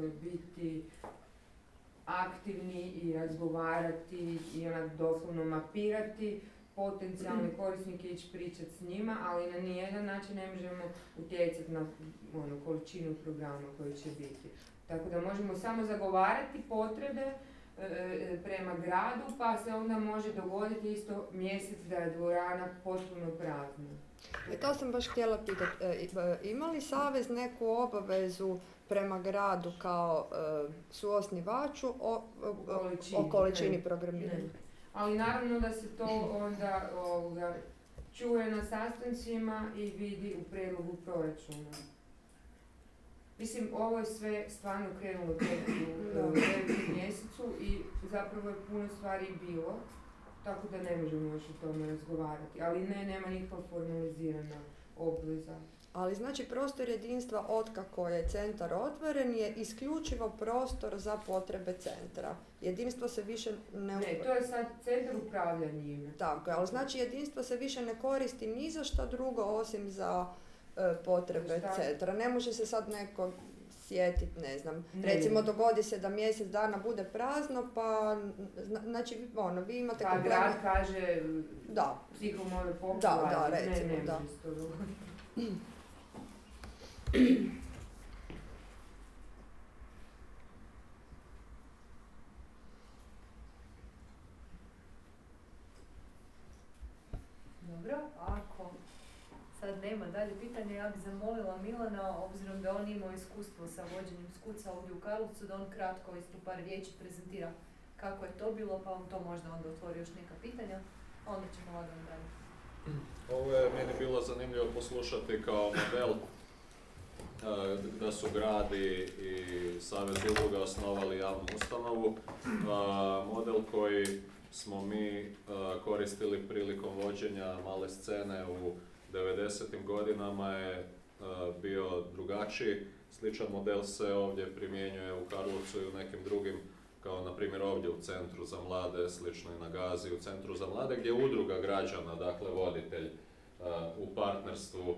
e, biti aktivni i razgovarati i onak doslovno mapirati potencijalne korisnike ići pričati s njima, ali na nijedan način ne možemo utjecati na ono, količinu programa koji će biti. Tako da možemo samo zagovarati potrebe prema gradu, pa se onda može dogoditi isto mjesec da je dvorana potpuno prazna. E, to sam baš htjela pitati. E, e, ima li Savez neku obavezu prema gradu kao e, suosnivaču o, o, o količini, programiranja? Ali naravno da se to onda ovoga, čuje na sastancima i vidi u prijedlogu proračuna. Mislim, ovo je sve stvarno krenulo tek u devetom mjesecu i zapravo je puno stvari bilo, tako da ne možemo još o tome razgovarati. Ali ne, nema nikakva formalizirana obveza. Ali znači prostor jedinstva otkako je centar otvoren je isključivo prostor za potrebe centra. Jedinstvo se više ne... Ne, to je sad centar upravlja njime. Tako je, ali znači jedinstvo se više ne koristi ni za što drugo osim za potrebe Šta? centra. Ne može se sad neko sjetiti, ne znam, Ne. recimo dogodi se da mjesec dana bude prazno, pa zna- znači ono, vi imate Pa probleme- grad kaže Da. psihomone Da, da, recimo, ne, ne da. Dobro, sad nema dalje pitanja, ja bih zamolila Milana, obzirom da on ima iskustvo sa vođenjem skuca ovdje u Karlovcu, da on kratko isto par riječi prezentira kako je to bilo, pa on to možda onda otvori još neka pitanja, onda ćemo lagano dalje. Ovo je meni bilo zanimljivo poslušati kao model e, da su gradi i Savez udruga osnovali javnu ustanovu. E, Model koji smo mi e, koristili prilikom vođenja male scene u 90. godinama je e, bio drugačiji. Sličan model se ovdje primjenjuje u Karlovcu i u nekim drugim kao na primjer ovdje u Centru za mlade, slično i na Gazi u Centru za mlade, gdje je udruga građana, dakle voditelj, uh, u partnerstvu uh,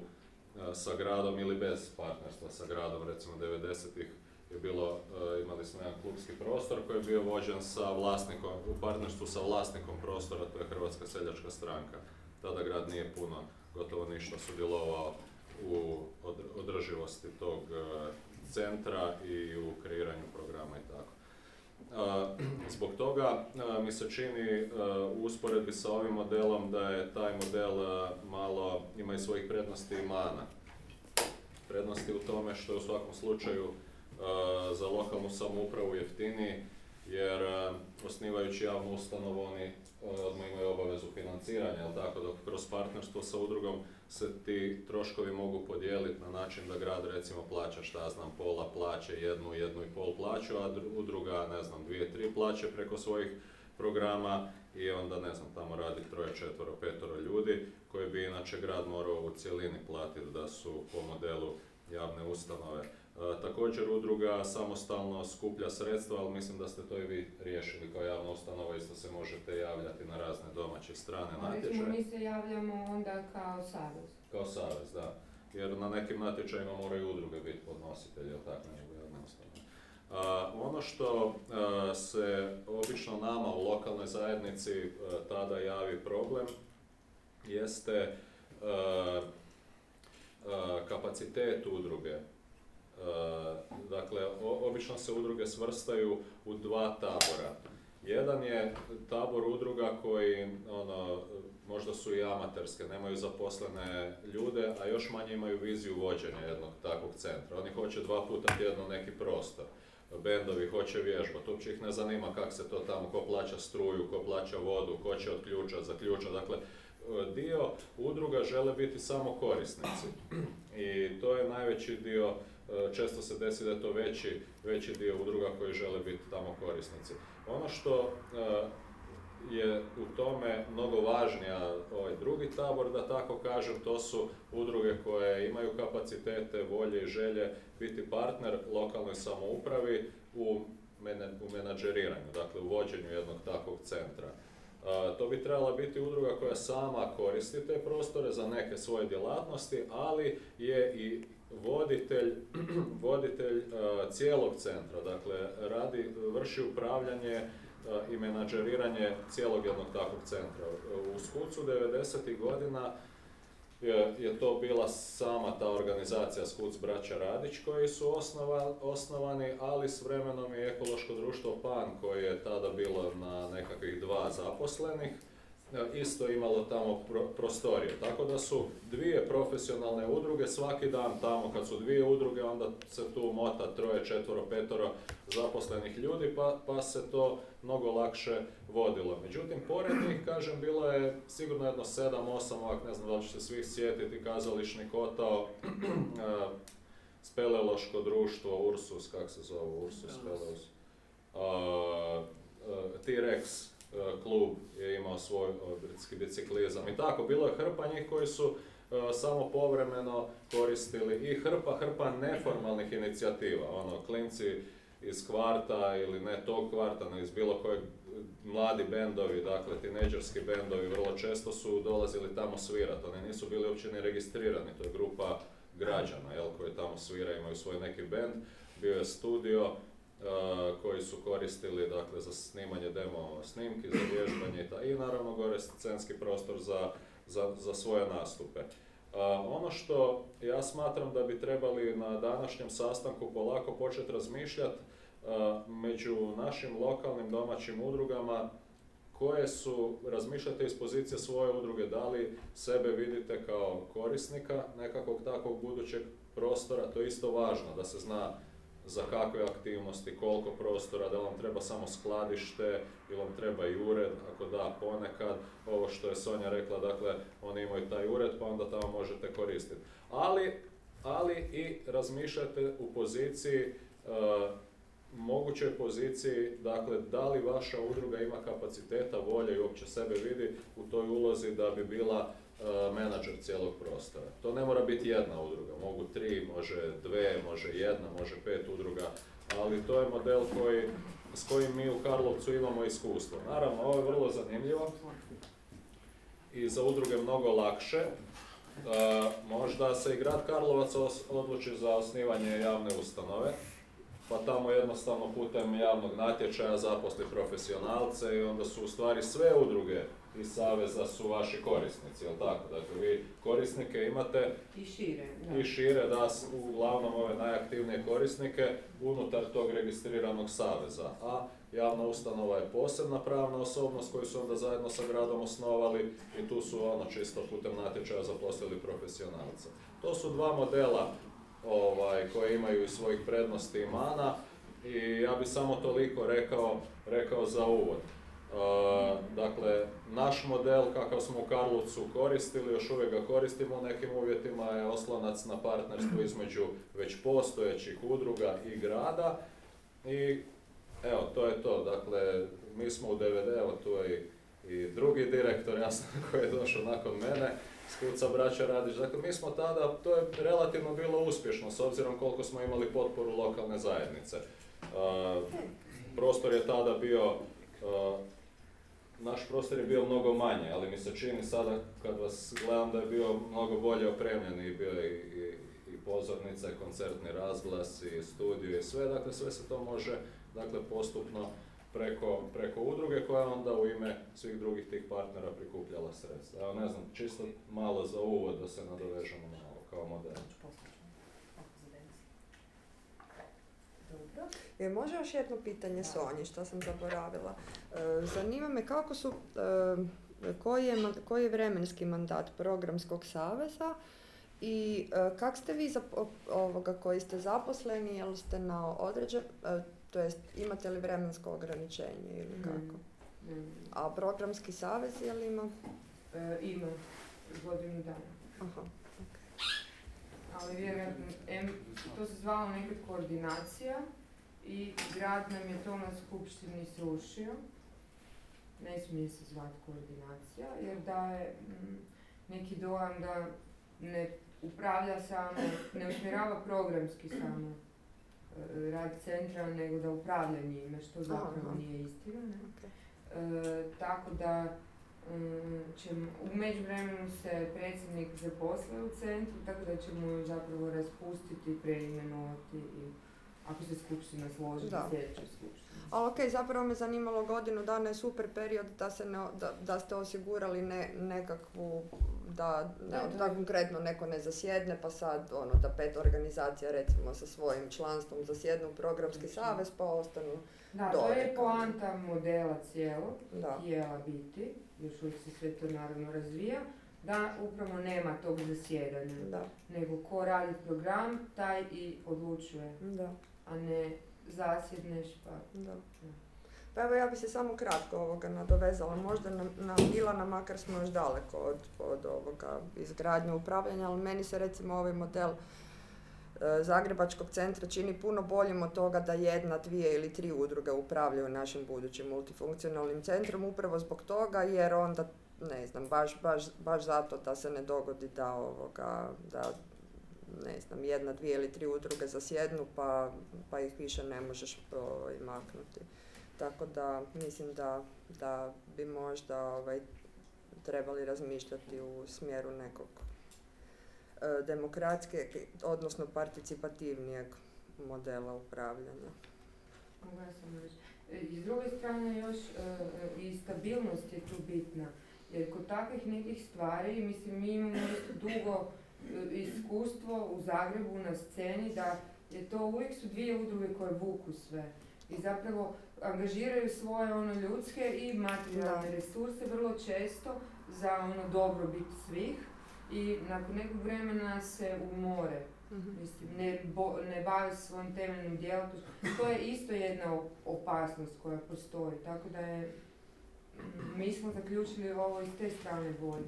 sa gradom ili bez partnerstva sa gradom, recimo 90-ih je bilo, imali smo jedan klubski prostor koji je bio vođen sa vlasnikom, u partnerstvu sa vlasnikom prostora, to je Hrvatska seljačka stranka. Tada grad nije puno, gotovo ništa sudjelovao u održivosti tog centra i u kreiranju programa i tako. Zbog toga mi se čini u usporedbi sa ovim modelom da je taj model malo, ima i svojih prednosti i mana. Prednosti u tome što je u svakom slučaju za lokalnu samoupravu jeftiniji, jer osnivajući javnu ustanovu oni odmah imaju obavezu financiranja, jel tako, dok kroz partnerstvo sa udrugom se ti troškovi mogu podijeliti na način da grad recimo plaća šta ja znam pola plaće, jednu, jednu i pol plaću, a udruga ne znam dvije, tri plaće preko svojih programa i onda ne znam tamo radi troje, četvoro, petoro ljudi koji bi inače grad morao u cjelini platiti da su po modelu javne ustanove. E, također udruga samostalno skuplja sredstva, ali mislim da ste to i vi riješili kao javna ustanova, isto se možete javljati na razne domaće strane natječaje. mi se javljamo onda kao savez. Kao savez, da. Jer na nekim natječajima moraju udruge biti podnositelji, ili tako nego ono što e, se obično nama u lokalnoj zajednici e, tada javi problem jeste kapacitet udruge dakle, obično se udruge svrstaju u dva tabora. Jedan je tabor udruga koji ono, možda su i amaterske, nemaju zaposlene ljude, a još manje imaju viziju vođenja jednog takvog centra. Oni hoće dva puta tjedno neki prostor. Bendovi hoće vježbati, uopće ih ne zanima kako se to tamo, ko plaća struju, ko plaća vodu, ko će otključati, zaključati. Dakle, dio udruga žele biti samo korisnici. I to je najveći dio često se desi da je to veći, veći dio udruga koji žele biti tamo korisnici. Ono što e, je u tome mnogo važnija ovaj drugi tabor, da tako kažem, to su udruge koje imaju kapacitete, volje i želje biti partner lokalnoj samoupravi u, u menadžeriranju, dakle u vođenju jednog takvog centra. E, to bi trebala biti udruga koja sama koristi te prostore za neke svoje djelatnosti, ali je i voditelj, voditelj cijelog centra, dakle radi, vrši upravljanje i menadžeriranje cijelog jednog takvog centra. U Skucu 90. godina je, je to bila sama ta organizacija Skuc braća Radić koji su osnova, osnovani, ali s vremenom je ekološko društvo PAN koje je tada bilo na nekakvih dva zaposlenih E, isto imalo tamo prostorije. Tako da su dvije profesionalne udruge svaki dan tamo, kad su dvije udruge, onda se tu mota troje, četvoro, petoro zaposlenih ljudi, pa, pa se to mnogo lakše vodilo. Međutim, pored njih, kažem, bilo je sigurno jedno sedam, osam, ovak, ne znam da li ćete svih sjetiti, kazališni kotao, e, speleloško društvo, Ursus, kak se zove, Ursus, Speleus, T-Rex, E, klub je imao svoj britski biciklizam i tako. Bilo je hrpa njih koji su e, samo povremeno koristili i hrpa, hrpa neformalnih inicijativa. Ono, klinci iz kvarta ili ne tog kvarta, nego iz bilo kojeg mladi bendovi, dakle tineđerski bendovi, vrlo često su dolazili tamo svirati. Oni nisu bili uopće ni registrirani, to je grupa građana jel, koji tamo svira, imaju svoj neki bend. Bio je studio, koji su koristili dakle, za snimanje demo snimki, za vježbanje i, i naravno gore scenski prostor za, za, za svoje nastupe. ono što ja smatram da bi trebali na današnjem sastanku polako početi razmišljati među našim lokalnim domaćim udrugama koje su, razmišljate iz pozicije svoje udruge, da li sebe vidite kao korisnika nekakvog takvog budućeg prostora, to je isto važno da se zna za kakve aktivnosti, koliko prostora, da vam treba samo skladište ili vam treba i ured, ako da ponekad, ovo što je Sonja rekla, dakle oni imaju taj ured pa onda tamo možete koristiti. Ali, ali i razmišljate u poziciji, uh, mogućoj poziciji, dakle da li vaša udruga ima kapaciteta, volje i uopće sebe vidi u toj ulozi da bi bila E, menadžer cijelog prostora. To ne mora biti jedna udruga, mogu tri, može dve, može jedna, može pet udruga, ali to je model koji, s kojim mi u Karlovcu imamo iskustvo. Naravno, ovo je vrlo zanimljivo i za udruge mnogo lakše. E, možda se i grad Karlovac odluči za osnivanje javne ustanove, pa tamo jednostavno putem javnog natječaja zaposli profesionalce i onda su u stvari sve udruge iz Saveza su vaši korisnici, jel tako? Dakle, vi korisnike imate I šire. Da. i šire da uglavnom ove najaktivnije korisnike unutar tog registriranog saveza. A javna ustanova je posebna pravna osobnost koju su onda zajedno sa gradom osnovali i tu su ono čisto putem natječaja zaposlili profesionalce. To su dva modela ovaj, koje imaju i svojih prednosti i mana i ja bi samo toliko rekao, rekao za uvod. Dakle, naš model kakav smo u Karlovcu koristili, još uvijek ga koristimo u nekim uvjetima, je oslonac na partnerstvo između već postojećih udruga i grada. I evo, to je to. Dakle, mi smo u DVD, evo tu je i, drugi direktor, jasno, koji je došao nakon mene, Skuca Braća Radić. Dakle, mi smo tada, to je relativno bilo uspješno, s obzirom koliko smo imali potporu lokalne zajednice. Prostor je tada bio naš prostor je bio mnogo manje, ali mi se čini sada kad vas gledam da je bio mnogo bolje opremljen i bio je i, i, pozornica, i koncertni razglas, i studio i sve, dakle sve se to može dakle, postupno preko, preko udruge koja onda u ime svih drugih tih partnera prikupljala sredstva. Evo ne znam, čisto malo za uvod da se nadovežemo na ovo kao model. Dobro. E, može još jedno pitanje Sonji, što sam zaboravila. E, zanima me kako su, e, koji, je, koji je vremenski mandat programskog saveza i e, kak ste vi zap- ovoga koji ste zaposleni, jel ste na određen, e, to jest imate li vremensko ograničenje ili kako? Mm. A programski savez jel ima? E, ima godinu dana. Aha. Ali vjerojatno, em, to se zvalo nekad koordinacija i grad nam je to na skupštini srušio. Ne smije se zvati koordinacija jer daje mm, neki dojam da ne upravlja samo, ne usmjerava programski samo e, rad centra, nego da upravlja njime, što zapravo nije istina. Ne? E, tako da mm, u međuvremenu se predsjednik zaposlio u centru, tako da ćemo ju zapravo raspustiti preimenovati i ako se skupština složi Da. na sljedećoj skupštini. Ali ok, zapravo me zanimalo godinu dana je super period da, se ne, da, da ste osigurali ne, nekakvu, da, ne, Da, da, konkretno neko ne zasjedne, pa sad ono, da pet organizacija recimo sa svojim članstvom zasjednu u programski savez pa ostanu Da, to je poanta modela cijelog, Da. htjela biti, još uvijek se sve to naravno razvija, da upravo nema tog zasjedanja. Da. Nego ko radi program, taj i odlučuje, Da. A ne zasjedneš pa... Da. Pa evo ja bi se samo kratko ovoga nadovezala, možda na, na Milana, makar smo još daleko od, od ovoga izgradnje upravljanja, ali meni se recimo ovaj model e, Zagrebačkog centra čini puno boljim od toga da jedna, dvije ili tri udruge upravljaju našim budućim multifunkcionalnim centrom, upravo zbog toga jer onda, ne znam, baš, baš, baš zato da se ne dogodi da ovoga, da ne znam, jedna, dvije ili tri udruge zasjednu pa, pa ih više ne možeš ovaj, maknuti. Tako da mislim da, da bi možda ovaj, trebali razmišljati u smjeru nekog e, demokratske, odnosno participativnijeg modela upravljanja. E, I s druge strane još e, e, i stabilnost je tu bitna. Jer kod takvih nekih stvari, mislim, mi imamo dugo iskustvo u Zagrebu na sceni da je to uvijek su dvije udruge koje vuku sve. I zapravo angažiraju svoje ono ljudske i materijalne resurse vrlo često za ono dobrobit svih i nakon nekog vremena se umore. Mislim, ne, bo, ne bave se svojim temeljnim djelatnostima. To je isto jedna op- opasnost koja postoji. Tako da je, mm, mi smo zaključili ovo iz te strane bolje.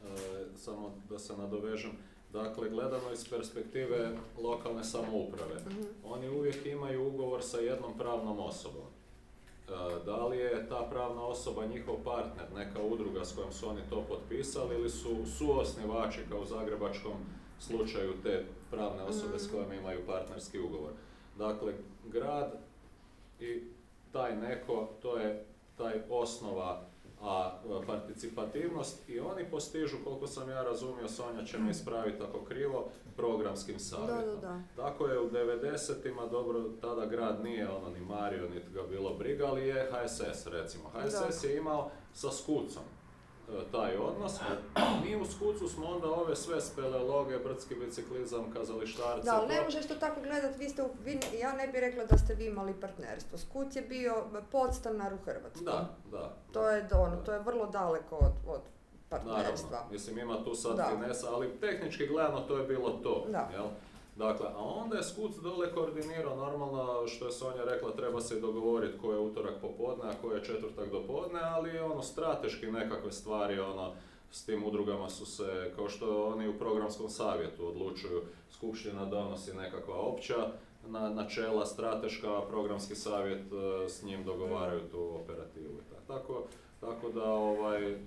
E, samo da se nadovežem. Dakle, gledano iz perspektive lokalne samouprave, Mhm. oni uvijek imaju ugovor sa jednom pravnom osobom. E, Da li je ta pravna osoba njihov partner, neka udruga s kojom su oni to potpisali ili su suosnivači kao u zagrebačkom slučaju te pravne osobe s Mhm. kojima imaju partnerski ugovor. Dakle, grad i taj neko, to je taj osnova, a participativnost i oni postižu, koliko sam ja razumio, Sonja će me ispraviti ako krivo, programskim savjetom. Da, da, da. Tako je u 90-ima, dobro, tada grad nije ono ni mario, niti ga bilo briga, ali je HSS recimo. HSS je imao sa skucom taj odnos. Mi u skucu smo onda ove sve speleologe, brdski biciklizam, kazalištarce. Da, ali ne možeš to tako gledat, vi ste, vi, ja ne bih rekla da ste vi imali partnerstvo. Skuc je bio podstanar u Hrvatskoj. Da, da. To je, ono, to je vrlo daleko od, od partnerstva. Naravno, mislim ima tu sad finesa, ali tehnički gledano to je bilo to. Da. Jel? Dakle, a onda je Skuc dole koordinirao, normalno što je Sonja rekla, treba se i dogovoriti ko je utorak popodne, a ko je četvrtak do podne, ali ono strateški nekakve stvari, ono, s tim udrugama su se, kao što oni u programskom savjetu odlučuju, skupština donosi nekakva opća na, načela strateška, programski savjet e, s njim dogovaraju tu operativu. Tako, tako da ovaj,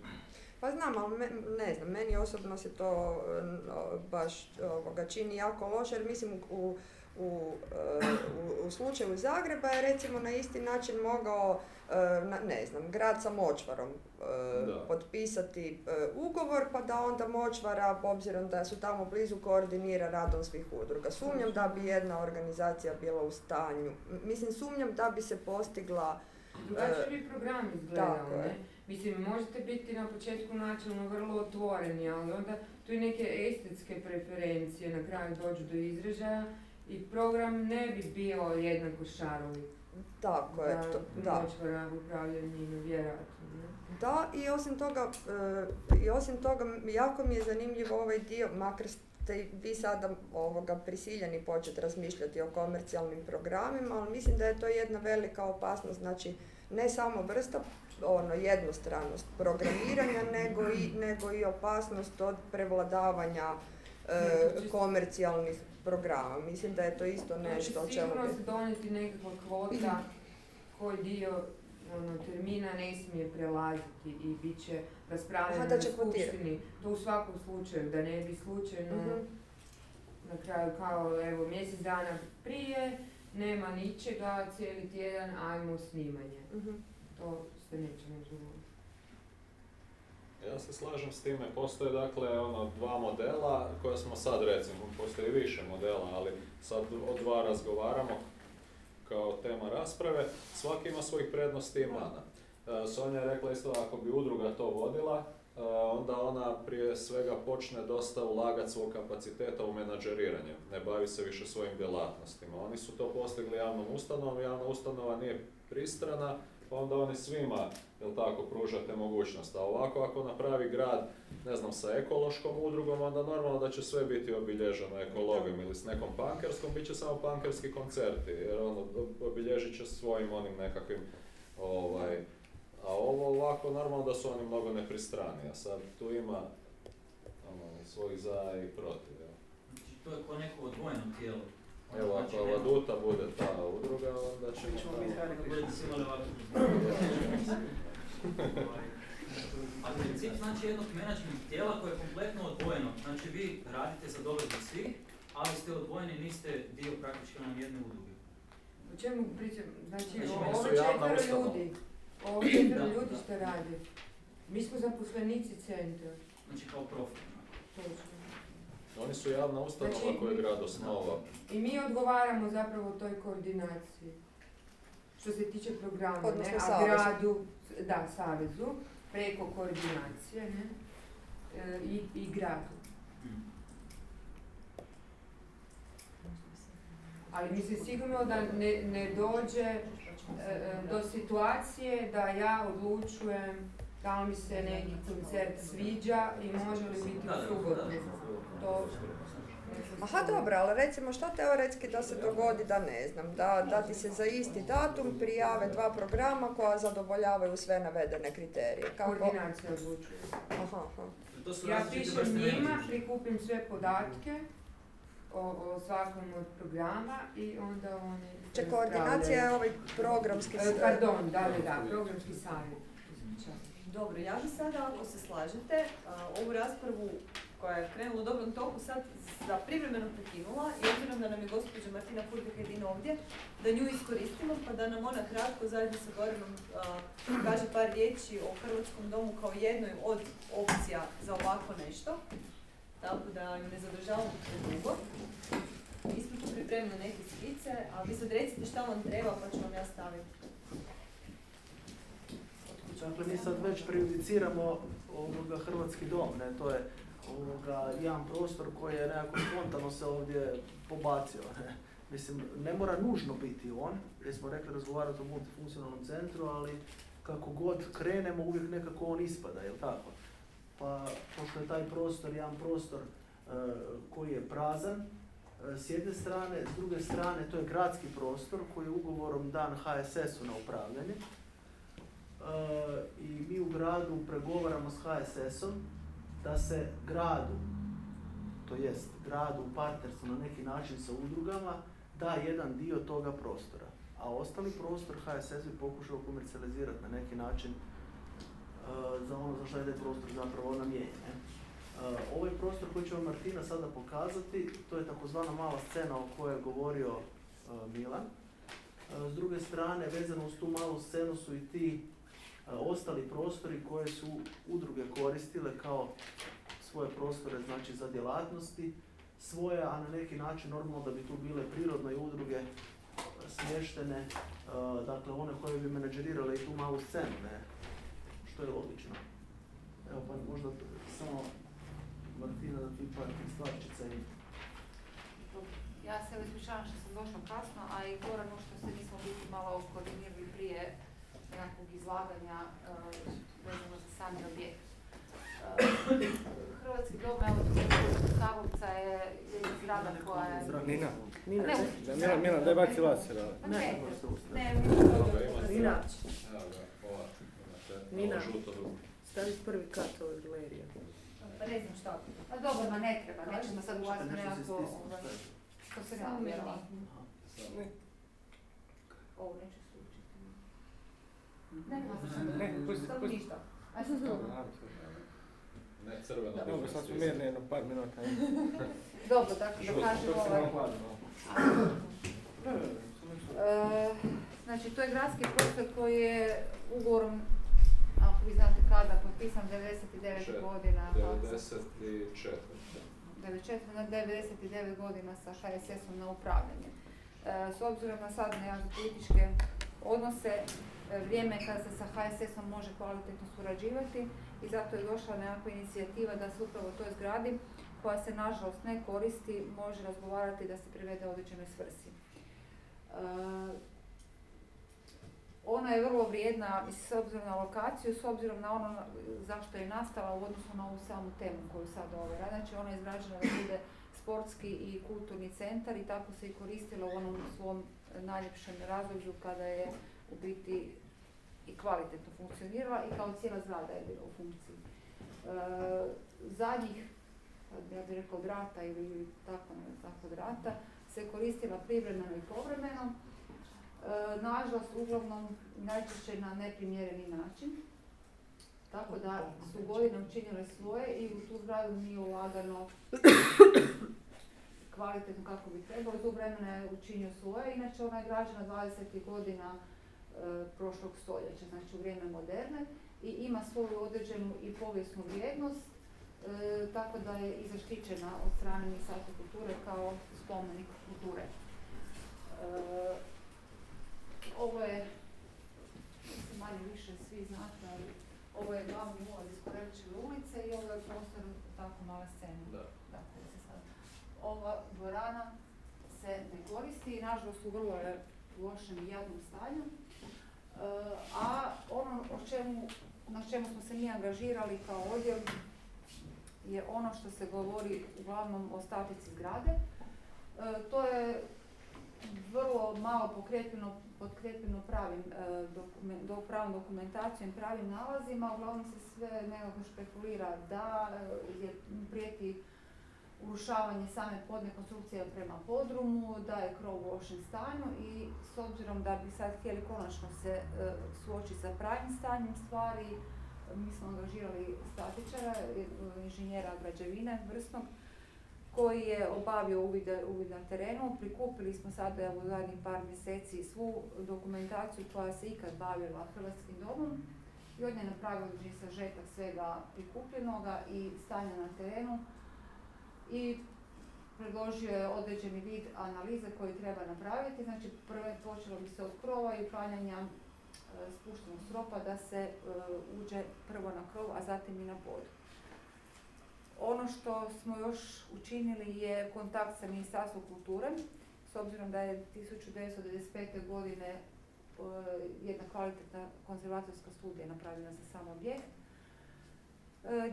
Pa znam, ali me- ne znam, meni osobno se to e, no, baš ovoga, čini jako loše, jer mislim u, u, e, u, u slučaju Zagreba je recimo na isti način mogao, e, na- ne znam, grad sa močvarom e, Da. potpisati e, ugovor, pa da onda močvara, obzirom da su tamo blizu, koordinira radom svih udruga. Sumnjam da bi jedna organizacija bila u stanju, mislim sumnjam da bi se postigla Drugačije e, bi program izgledao, ne? Mislim, možete biti na početku načelno vrlo otvoreni, ali onda tu i neke estetske preferencije na kraju dođu do izražaja i program ne bi bio jednako šarovi. Tako je, to- da. Močvara upravlja njime, vjerojatno. ne? Da, i osim toga, e, i osim toga, jako mi je zanimljiv ovaj dio, makar ste vi sada ovoga prisiljeni početi razmišljati o komercijalnim programima, ali mislim da je to jedna velika opasnost, znači ne samo vrsta ono jednostranost programiranja, nego i, nego i opasnost od prevladavanja e, komercijalnih programa. Mislim da je to isto nešto o Znači, čemu sigurno bi... se donijeti nekakva kvota koji dio ono, termina ne smije prelaziti i bit će raspravljeno na skupštini. To u svakom slučaju, da ne bi slučajno Mhm. na kraju kao evo mjesec dana prije nema ničega, cijeli tjedan, ajmo snimanje. Mhm. To se. Ja se slažem s time, postoje dakle ono dva modela koja smo sad recimo, postoji više modela, ali sad o dva razgovaramo kao tema rasprave, svaki ima svojih prednosti i mana. E, Sonja je rekla isto ako bi udruga to vodila, e, onda ona prije svega počne dosta ulagati svog kapaciteta u menadžeriranje, ne bavi se više svojim djelatnostima. Oni su to postigli javnom ustanovom, javna ustanova nije pristrana, pa onda oni svima, jel tako, pružate mogućnost. A ovako ako napravi grad, ne znam, sa ekološkom udrugom, onda normalno da će sve biti obilježeno ekologom ili s nekom pankerskom, bit će samo pankerski koncerti, jer ono, obilježit će svojim onim nekakvim, ovaj, a ovo ovako, normalno da su oni mnogo nepristrani, a sad tu ima ono, svojih za i protiv. jel. Znači, to je kao neko odvojeno tijelo. Evo, Znači, ako nema- Vaduta bude ta udruga, onda ćemo... Mi ćemo biti imali ovako. A princip znači jednog menadžment tijela koje je kompletno odvojeno. Znači vi radite za dobrobit svih, ali ste odvojeni, niste dio praktički nam jedne udruge. O čemu pričam? Znači, Znači, ovo četvero ljudi, ovo četvero ljudi što radi. Mi smo zaposlenici centra. Znači kao profil. Točno. Oni su javna ustanova Znači, koju je grad osnovao. I mi odgovaramo zapravo toj koordinaciji. Što se tiče programa, Odnosno ne? A savezu. gradu, da, savezu, preko koordinacije, ne? E, i, i gradu. Ali mislim sigurno da ne, ne dođe e, e, do situacije da ja odlučujem da li mi se neki koncert sviđa i može li biti u subotu. To, Aha, dobro, ali recimo šta teoretski da se dogodi da ne znam, da, da ti se za isti datum prijave dva programa koja zadovoljavaju sve navedene kriterije. Kako? Koordinacija odlučuje. Aha, aha. Ja pišem njima, prikupim sve podatke o, o svakom od programa i onda oni Če koordinacija je ovaj programski... E, Pardon, da, da, da, programski savjet. Dobro, ja bi sada, ako se slažete, ovu raspravu koja je krenula u dobrom toku sad za privremeno prekinula i obzirom da nam je gospođa Martina Furdek jedina ovdje, da nju iskoristimo pa da nam ona kratko zajedno sa Goranom kaže par riječi o Hrvatskom domu kao jednoj od opcija za ovako nešto. Tako da ju ne zadržavamo predugo. Mi smo tu pripremili neke skice, a vi sad recite šta vam treba pa ću vam ja staviti. Dakle, mi sad već prejudiciramo ovoga Hrvatski dom, ne, to je ovoga, jedan prostor koji je nekako spontano se ovdje pobacio. Mislim, ne mora nužno biti on, jer smo rekli razgovarati o multifunkcionalnom centru, ali kako god krenemo, uvijek nekako on ispada, jel tako? Pa, pošto je taj prostor, jedan prostor e, koji je prazan, e, s jedne strane, s druge strane to je gradski prostor koji je ugovorom dan HSS-u na upravljanje. E, I mi u gradu pregovaramo s HSS-om da se gradu, to jest gradu u partnerstvu na neki način sa udrugama, da jedan dio toga prostora. A ostali prostor HSS bi pokušao komercijalizirati na neki način uh, za ono za što je prostor zapravo namijenjen. Uh, ovaj prostor koji će vam Martina sada pokazati, to je takozvana mala scena o kojoj je govorio uh, Milan. S druge strane, vezano uz tu malu scenu su i ti ostali prostori koje su udruge koristile kao svoje prostore znači za djelatnosti, svoje, a na neki način normalno da bi tu bile prirodne udruge e, smještene, e, dakle one koje bi menadžerirale i tu malu scenu, ne, što je logično. Evo pa možda samo Martina da ti par stvarčica i Ja se ispričavam što sam došla kasno, a i Goranu što se nismo biti malo koordinirali prije nekakvog izlaganja uh, vezano za sami objekt. Uh, Hrvatski dom, evo Karlovca je jedna zgrada koja je... Nina. Nina, ne, Milan, daj baci laser. ali. Pa ne, ne, Nina. Nina. Stavi prvi kat ove galerije. Pa ne znam šta. Pa dobro, ma ne treba, nećemo sad ulaziti nekako... ovaj, Što se mi vjerovatno. Ovo neću. Ne, Ne, ništa. Ne, crveno. Dobro, sad smo mirni jedno par minuta. Dobro, tako da kažem ovaj... E, Znači, to je gradski prostor koji je ugovorom, ako vi znate kada, potpisan 99 godina. 94. 94 na 99 godina sa HSS-om na upravljanje. E, s obzirom na sad nekakve političke odnose, e, vrijeme je kada se sa HSS-om može kvalitetno surađivati i zato je došla nekakva inicijativa da se upravo toj zgradi, koja se nažalost ne koristi, može razgovarati da se privede određenoj svrsi. E, ona je vrlo vrijedna s obzirom na lokaciju, s obzirom na ono zašto je nastala u odnosu na ovu samu temu koju sad ovaj. Znači ona je izgrađena da bude sportski i kulturni centar i tako se i koristila u onom svom najljepšem razdoblju kada je u biti i kvalitetno funkcionirala i kao cijela zgrada je bila u funkciji. E, zadnjih, ja bih rekla od rata ili tako, ne, tako od rata, se koristila privremeno i povremeno. E, nažalost, uglavnom najčešće na neprimjereni način. Tako da su godine učinile svoje i u tu zgradu nije ulagano kvalitetno kako bi trebalo. Tu vremena je učinio svoje, inače ona je građena 20. godina e, prošlog stoljeća, znači u vrijeme moderne i ima svoju određenu i povijesnu vrijednost, e, tako da je i zaštićena od strane Ministarstva kulture kao spomenik kulture. E, ovo je, manje više svi znate, ali ovo je glavni ulaz iz Korelićeve ulice i ovo je prostor tako male scene. Da. Ova dvorana se ne koristi i nažalost u vrlo je lošem i jadnom stanju. E, a ono o čemu, na čemu smo se mi angažirali kao odjel je ono što se govori uglavnom o statici zgrade. E, to je vrlo malo pokrijepljeno, potkrepljeno pravim, e, dokumen- do, pravom dokumentacijom, pravim nalazima, uglavnom se sve nekako špekulira da je prijeti urušavanje same podne konstrukcije prema podrumu, da je krov u lošem stanju i s obzirom da bi sad htjeli konačno se e, suočiti sa pravim stanjem stvari, mi smo angažirali statičara, e, inženjera građevine vrsnog, koji je obavio uvid, na terenu. Prikupili smo evo, u zadnjih par mjeseci svu dokumentaciju koja se ikad bavila Hrvatskim domom i on je napravio određeni sažetak svega prikupljenoga i stanja na terenu i predložio je određeni vid analize koji treba napraviti. Znači, prvo počelo bi se od krova i uklanjanja e, spuštenog stropa da se e, uđe prvo na krov, a zatim i na pod. Ono što smo još učinili je kontakt sa Ministarstvom kulture, s obzirom da je 1995. godine e, jedna kvalitetna konzervatorska studija napravljena za sam objekt,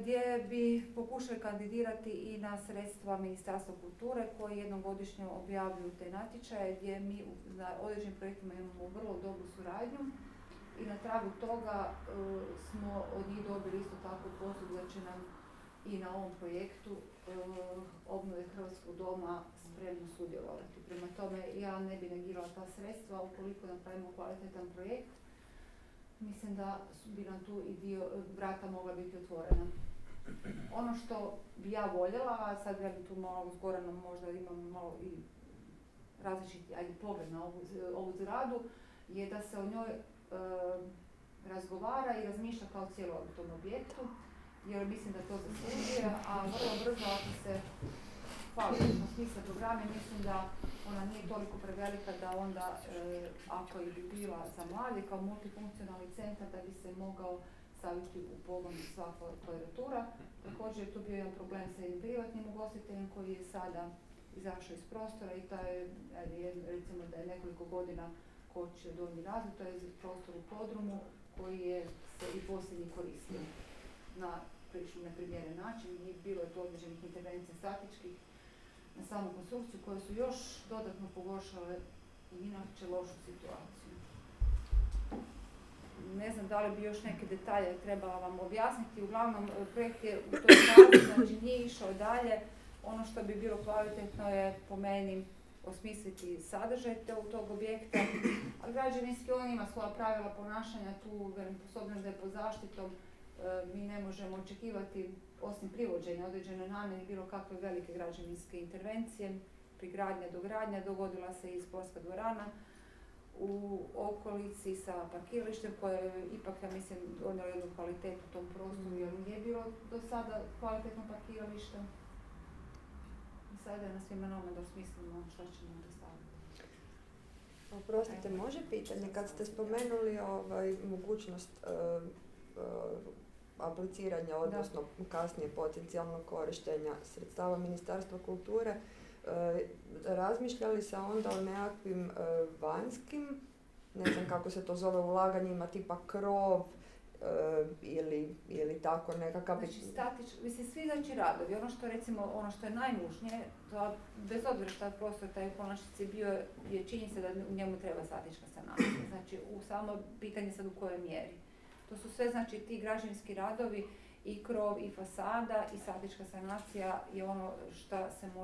gdje bi pokušali kandidirati i na sredstva Ministarstva kulture koji jednom godišnje objavljuju te natječaje gdje mi na određenim projektima imamo vrlo dobru suradnju i na tragu toga e, smo od njih dobili isto tako posud da će nam i na ovom projektu e, obnove Hrvatskog doma spremno sudjelovati. Prema tome, ja ne bi negirala ta sredstva ukoliko napravimo kvalitetan projekt. Mislim da bi nam tu i dio vrata mogla biti otvorena. Ono što bi ja voljela, a sad ja bi tu malo s Goranom možda imam malo i različiti ajde, pogled na ovu, ovu zgradu, je da se o njoj e, razgovara i razmišlja kao cjelovitom objektu jer mislim da to zaslužuje, a vrlo brzo ako se kvalitetno smisle programe, mislim da ona nije toliko prevelika da onda, e, ako i bi bila za mlade kao multifunkcionalni centar, da bi se mogao staviti u pogon sva kvadratura. Također je tu bio jedan problem sa jednim privatnim ugostiteljem koji je sada izašao iz prostora i taj, recimo da je nekoliko godina kočio donji razvoj, to je prostor u podrumu koji je se i posljednji koristio na prilično neprimjeren način i bilo je tu određenih intervencija statičkih na samu konstrukciju koje su još dodatno pogoršale i inače lošu situaciju. Ne znam da li bi još neke detalje trebala vam objasniti. Uglavnom, projekt je u toj fazi, znači nije išao dalje. Ono što bi bilo kvalitetno je po meni osmisliti sadržaj tog objekta, ali građevinski on ima svoja pravila ponašanja tu, obzirom da je pod zaštitom, E, mi ne možemo očekivati, osim privođenja određene namjene, bilo kakve velike građevinske intervencije, prigradnja, dogradnja, dogodila se i sportska dvorana u okolici sa parkiralištem koje je ipak, ja mislim, donijelo jednu kvalitetu tom prostoru jer nije bilo do sada kvalitetno parkiralište. I sada je na svima nama da osmislimo šta ćemo onda staviti. Oprostite, može pitanje? Kad ste spomenuli ovaj, mogućnost uh, uh, apliciranja, odnosno kasnije potencijalnog korištenja sredstava Ministarstva kulture, e, razmišljali se onda o nekakvim e, vanjskim, ne znam kako se to zove, ulaganjima tipa krov, e, ili, ili tako nekakav... Znači statič, mislim svi znači radovi, ono što recimo, ono što je najnužnije, to bez obzira šta prostor taj u konačnici bio je činjenica da u njemu treba statička sanacija. Znači u samo pitanje sad u kojoj mjeri. To su sve znači ti građevinski radovi i krov i fasada i statička sanacija je ono što se mora